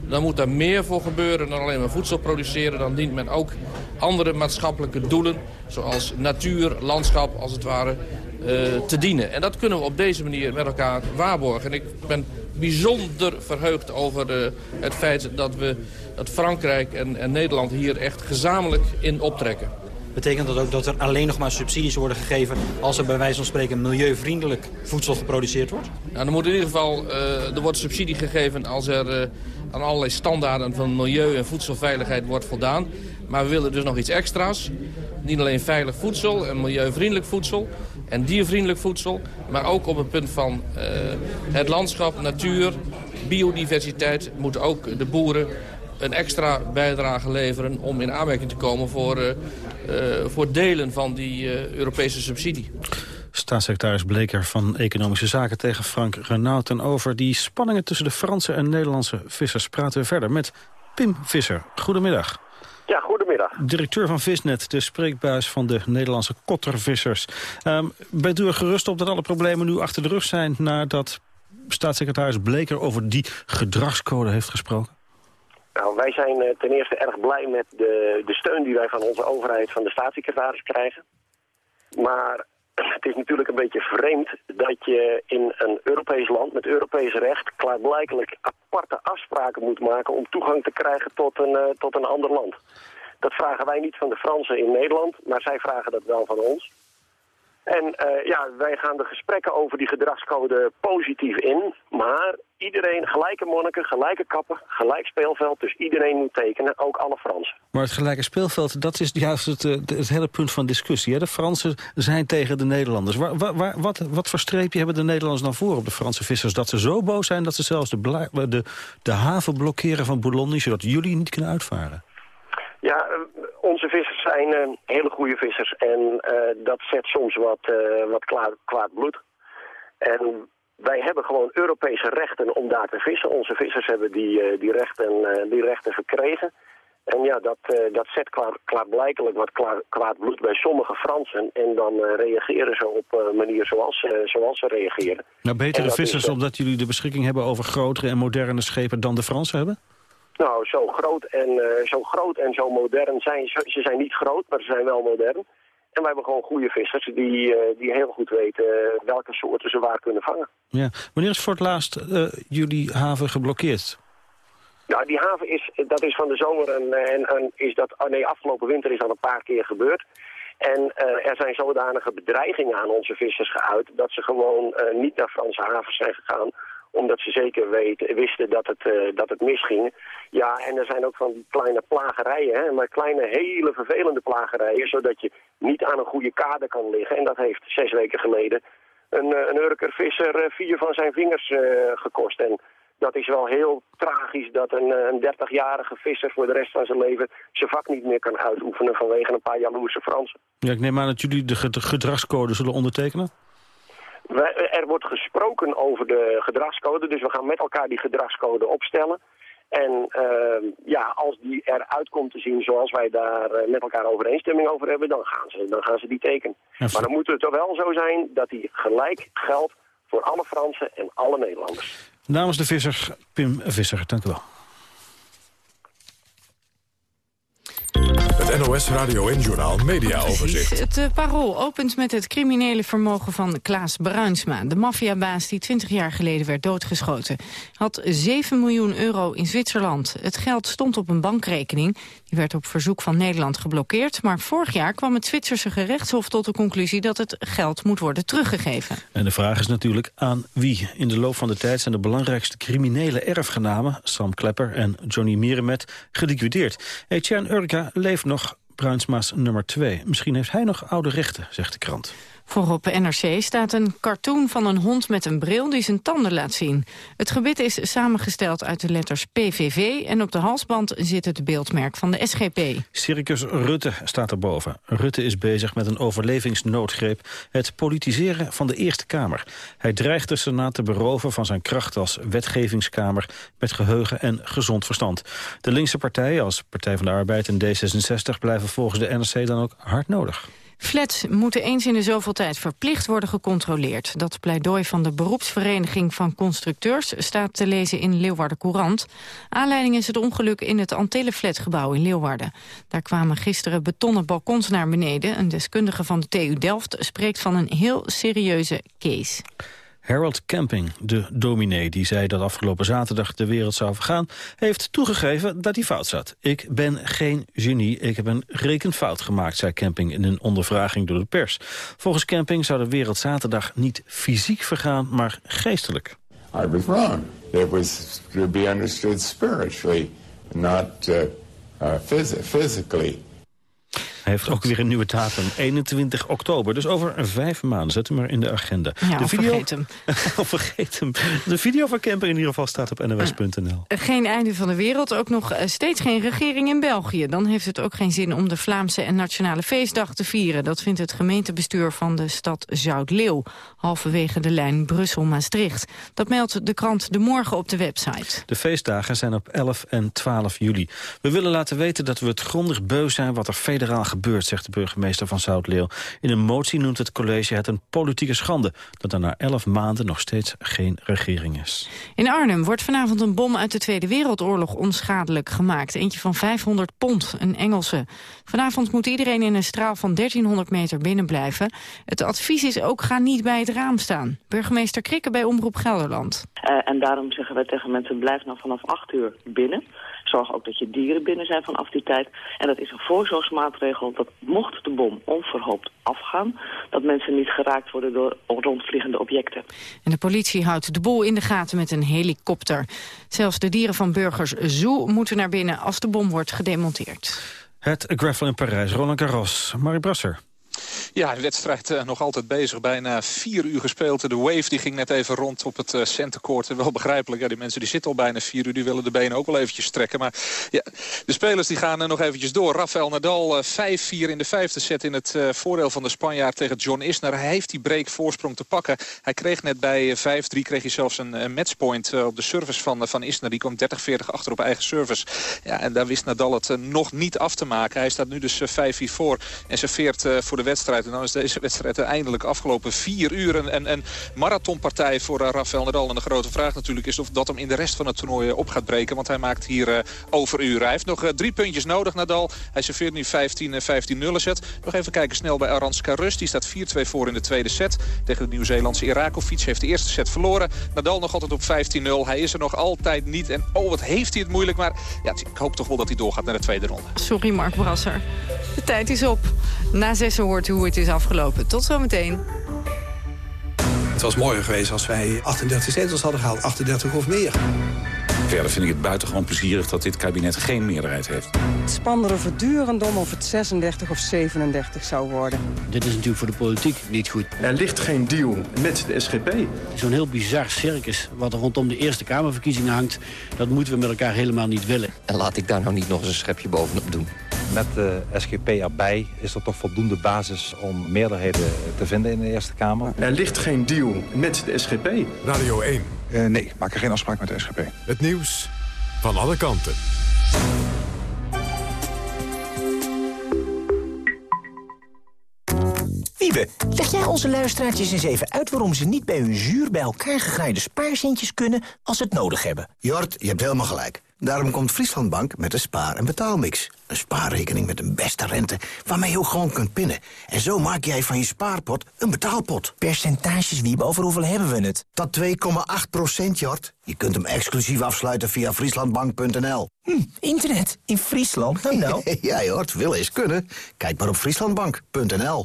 dan moet daar meer voor gebeuren dan alleen maar voedsel produceren. Dan dient men ook andere maatschappelijke doelen, zoals natuur, landschap als het ware, uh, te dienen. En dat kunnen we op deze manier met elkaar waarborgen. En ik ben bijzonder verheugd over de, het feit dat, we, dat Frankrijk en, en Nederland hier echt gezamenlijk in optrekken. Betekent dat ook dat er alleen nog maar subsidies worden gegeven... als er bij wijze van spreken milieuvriendelijk voedsel geproduceerd wordt? Nou, er moet in ieder geval uh, er wordt subsidie gegeven als er uh, aan allerlei standaarden van milieu en voedselveiligheid wordt voldaan. Maar we willen dus nog iets extra's. Niet alleen veilig voedsel en milieuvriendelijk voedsel en diervriendelijk voedsel... maar ook op het punt van uh, het landschap, natuur, biodiversiteit... moeten ook de boeren een extra bijdrage leveren om in aanmerking te komen voor, uh, uh, voor delen van die Europese subsidie. Staatssecretaris Bleker van Economische Zaken tegen Frank Renaud. En over die spanningen tussen de Franse en Nederlandse vissers praten we verder met Pim Visser. Goedemiddag. Ja, goedemiddag. Directeur van Visnet, de spreekbuis van de Nederlandse kottervissers. Um, bent u er gerust op dat alle problemen nu achter de rug zijn... nadat staatssecretaris Bleker over die gedragscode heeft gesproken? Nou, wij zijn uh, ten eerste erg blij met de, de steun die wij van onze overheid, van de staatssecretaris krijgen. Maar het is natuurlijk een beetje vreemd dat je in een Europees land met Europees recht klaarblijkelijk aparte afspraken moet maken om toegang te krijgen tot een, uh, tot een ander land. Dat vragen wij niet van de Fransen in Nederland, maar zij vragen dat wel van ons. En uh, ja, wij gaan de gesprekken over die gedragscode positief in. Maar iedereen, gelijke monniken, gelijke kappen, gelijk speelveld. Dus iedereen moet tekenen, ook alle Fransen. Maar het gelijke speelveld, dat is juist het, het, het hele punt van discussie. Hè? De Fransen zijn tegen de Nederlanders. Waar, waar, wat, wat voor streepje hebben de Nederlanders dan voor op de Franse vissers? Dat ze zo boos zijn dat ze zelfs de, de, de haven blokkeren van Boulogne... zodat jullie niet kunnen uitvaren? Ja, onze vissers zijn uh, hele goede vissers en uh, dat zet soms wat, uh, wat klaar, kwaad bloed. En wij hebben gewoon Europese rechten om daar te vissen. Onze vissers hebben die, die, rechten, die rechten gekregen. En ja, dat, dat zet klaar, klaarblijkelijk wat klaar, kwaad bloed bij sommige Fransen. En dan reageren ze op een manier zoals, zoals ze reageren. Nou, betere vissers is, omdat jullie de beschikking hebben over grotere en moderne schepen dan de Fransen hebben? Nou, zo groot en, uh, zo groot en zo modern zijn ze. Ze zijn niet groot, maar ze zijn wel modern. En wij hebben gewoon goede vissers die, uh, die heel goed weten welke soorten ze waar kunnen vangen. Ja. Wanneer is voor het laatst uh, jullie haven geblokkeerd? Nou, die haven is, dat is van de zomer en, en, en is dat, oh nee, afgelopen winter is dat een paar keer gebeurd. En uh, er zijn zodanige bedreigingen aan onze vissers geuit dat ze gewoon niet naar Franse havens zijn gegaan omdat ze zeker wisten dat het, uh, dat het misging. Ja, en er zijn ook van die kleine plagerijen, hè, maar kleine, hele vervelende plagerijen... zodat je niet aan een goede kade kan liggen. En dat heeft zes weken geleden een, een Urkervisser vier van zijn vingers gekost. En dat is wel heel tragisch dat een, een 30-jarige visser voor de rest van zijn leven zijn vak niet meer kan uitoefenen vanwege een paar jaloerse Fransen. Ja, ik neem aan dat jullie de gedragscode zullen ondertekenen? Er wordt gesproken over de gedragscode, dus we gaan met elkaar die gedragscode opstellen. En uh, ja, als die eruit komt te zien zoals wij daar uh, met elkaar overeenstemming over hebben, dan gaan ze, dan gaan ze die tekenen. Maar dan moet het er wel zo zijn dat die gelijk geldt voor alle Fransen en alle Nederlanders. Namens de visser, Pim Visser, dank u wel. Het NOS Radio en Journaal Media Overzicht. Het uh, Parool opent met het criminele vermogen van Klaas Bruinsma. De maffiabaas die 20 jaar geleden werd doodgeschoten. Had 7 miljoen euro in Zwitserland. Het geld stond op een bankrekening. Die werd op verzoek van Nederland geblokkeerd. Maar vorig jaar kwam het Zwitserse gerechtshof tot de conclusie... dat het geld moet worden teruggegeven. En de vraag is natuurlijk aan wie. In de loop van de tijd zijn de belangrijkste criminele erfgenamen... Sam Klepper en Johnny Mierenmet geliquideerd. Etienne Urka leeft nog Bruinsma's nummer 2. Misschien heeft hij nog oude rechten, zegt de krant. Voor op NRC staat een cartoon van een hond met een bril die zijn tanden laat zien. Het gebit is samengesteld uit de letters PVV en op de halsband zit het beeldmerk van de SGP. Circus Rutte staat erboven. Rutte is bezig met een overlevingsnoodgreep, het politiseren van de Eerste Kamer. Hij dreigt de Senaat te beroven van zijn kracht als wetgevingskamer met geheugen en gezond verstand. De linkse partijen als Partij van de Arbeid en D66 blijven volgens de NRC dan ook hard nodig. Flats moeten eens in de zoveel tijd verplicht worden gecontroleerd. Dat pleidooi van de beroepsvereniging van constructeurs staat te lezen in Leeuwarden Courant. Aanleiding is het ongeluk in het Antille-flatgebouw in Leeuwarden. Daar kwamen gisteren betonnen balkons naar beneden. Een deskundige van de TU Delft spreekt van een heel serieuze case. Harold Camping, de dominee die zei dat afgelopen zaterdag de wereld zou vergaan, heeft toegegeven dat hij fout zat. Ik ben geen genie, ik heb een rekenfout gemaakt, zei Camping in een ondervraging door de pers. Volgens Camping zou de wereld zaterdag niet fysiek vergaan, maar geestelijk. I was wrong. It was to be understood spiritually, not uh, uh, phys physically. Heeft ook weer een nieuwe datum, 21 oktober. Dus over vijf maanden. Zet hem maar in de agenda. Ja, de video... vergeet hem. vergeet hem. De video van Kemper in ieder geval staat op nws.nl. Geen einde van de wereld. Ook nog steeds geen regering in België. Dan heeft het ook geen zin om de Vlaamse en Nationale Feestdag te vieren. Dat vindt het gemeentebestuur van de stad Zout-Leeuw. Halverwege de lijn Brussel-Maastricht. Dat meldt de krant De Morgen op de website. De feestdagen zijn op 11 en 12 juli. We willen laten weten dat we het grondig beu zijn wat er federaal gebeurt, zegt de burgemeester van Zoutleeuw. In een motie noemt het college het een politieke schande... dat er na elf maanden nog steeds geen regering is. In Arnhem wordt vanavond een bom uit de Tweede Wereldoorlog onschadelijk gemaakt. Eentje van 500 pond, een Engelse. Vanavond moet iedereen in een straal van 1300 meter binnen blijven. Het advies is ook ga niet bij het raam staan. Burgemeester Krikke bij Omroep Gelderland. Uh, en daarom zeggen wij tegen mensen blijf nou vanaf 8 uur binnen. Zorg ook dat je dieren binnen zijn vanaf die tijd. En dat is een voorzorgsmaatregel dat mocht de bom onverhoopt afgaan... dat mensen niet geraakt worden door rondvliegende objecten. En de politie houdt de boel in de gaten met een helikopter. Zelfs de dieren van Burgers Zoo moeten naar binnen als de bom wordt gedemonteerd. Het gravel in Parijs, Roland Garros, Marie Brasser. Ja, de wedstrijd uh, nog altijd bezig. Bijna vier uur gespeeld. De Wave die ging net even rond op het uh, centercourt. Wel begrijpelijk. Ja, die mensen die zitten al bijna vier uur. Die willen de benen ook wel eventjes strekken. Maar ja, de spelers die gaan uh, nog eventjes door. Rafael Nadal 5-4 in de vijfde set in het voordeel van de Spanjaard tegen John Isner. Hij heeft die break voorsprong te pakken. Hij kreeg net bij 5-3 kreeg hij zelfs een matchpoint op de service van, van Isner. Die komt 30-40 achter op eigen service. Ja, en daar wist Nadal het nog niet af te maken. Hij staat nu dus 5-4 voor en serveert voor de wedstrijd. En dan is deze wedstrijd eindelijk afgelopen vier uur. En een marathonpartij voor uh, Rafael Nadal. En de grote vraag natuurlijk is of dat hem in de rest van het toernooi op gaat breken. Want hij maakt hier uh, overuren. Hij heeft nog drie puntjes nodig, Nadal. Hij serveert nu 15-15-0 set. Nog even kijken snel bij Aranska Rus. Die staat 4-2 voor in de tweede set. Tegen de Nieuw-Zeelandse Irakovic heeft de eerste set verloren. Nadal nog altijd op 15-0. Hij is er nog altijd niet. En oh, wat heeft hij het moeilijk. Maar ja, ik hoop toch wel dat hij doorgaat naar de tweede ronde. Sorry, Mark Brasser. De tijd is op. Na zessen hoort hoe het is afgelopen. Tot zometeen. Het was mooier geweest als wij 38 zetels hadden gehaald. 38 of meer. Verder vind ik het buitengewoon plezierig dat dit kabinet geen meerderheid heeft. Het spannende voortdurend om of het 36 of 37 zou worden. Dit is natuurlijk voor de politiek niet goed. Er ligt geen deal met de SGP. Zo'n heel bizar circus wat er rondom de Eerste Kamerverkiezingen hangt... dat moeten we met elkaar helemaal niet willen. En laat ik daar nou niet nog eens een schepje bovenop doen. Met de SGP erbij is er toch voldoende basis om meerderheden te vinden in de Eerste Kamer. Er ligt geen deal met de SGP. Radio 1. Uh, nee, maak er geen afspraak met de SGP. Het nieuws van alle kanten. Wiebe, leg jij onze luisteraartjes eens even uit... waarom ze niet bij hun zuur bij elkaar gegraaide spaarcentjes kunnen als ze het nodig hebben? Jort, je hebt helemaal gelijk. Daarom komt Frieslandbank met een spaar- en betaalmix. Een spaarrekening met een beste rente waarmee je ook gewoon kunt pinnen. En zo maak jij van je spaarpot een betaalpot. Percentages, Wieb, over hoeveel hebben we het? Dat 2,8 procent, Jort. Je kunt hem exclusief afsluiten via frieslandbank.nl. Hm, internet in Friesland? Nou nou. ja, Jort, wil eens kunnen. Kijk maar op frieslandbank.nl.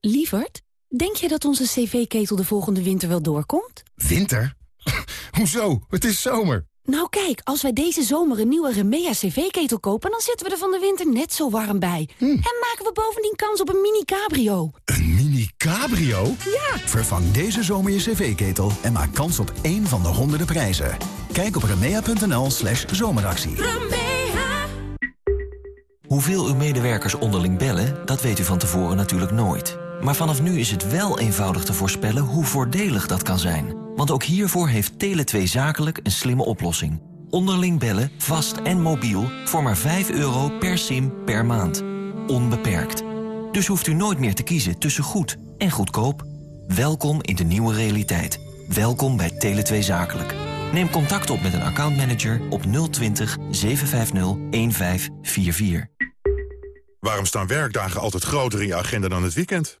Lievert, denk je dat onze cv-ketel de volgende winter wel doorkomt? Winter? Hoezo? Het is zomer. Nou kijk, als wij deze zomer een nieuwe Remea cv-ketel kopen... dan zetten we er van de winter net zo warm bij. En maken we bovendien kans op een mini-cabrio. Een mini-cabrio? Ja! Vervang deze zomer je cv-ketel en maak kans op één van de honderden prijzen. Kijk op remea.nl slash zomeractie. Hoeveel uw medewerkers onderling bellen, dat weet u van tevoren natuurlijk nooit. Maar vanaf nu is het wel eenvoudig te voorspellen hoe voordelig dat kan zijn. Want ook hiervoor heeft Tele2 Zakelijk een slimme oplossing. Onderling bellen, vast en mobiel, voor maar 5 euro per sim per maand. Onbeperkt. Dus hoeft u nooit meer te kiezen tussen goed en goedkoop. Welkom in de nieuwe realiteit. Welkom bij Tele2 Zakelijk. Neem contact op met een accountmanager op 020 750 1544. Waarom staan werkdagen altijd groter in je agenda dan het weekend?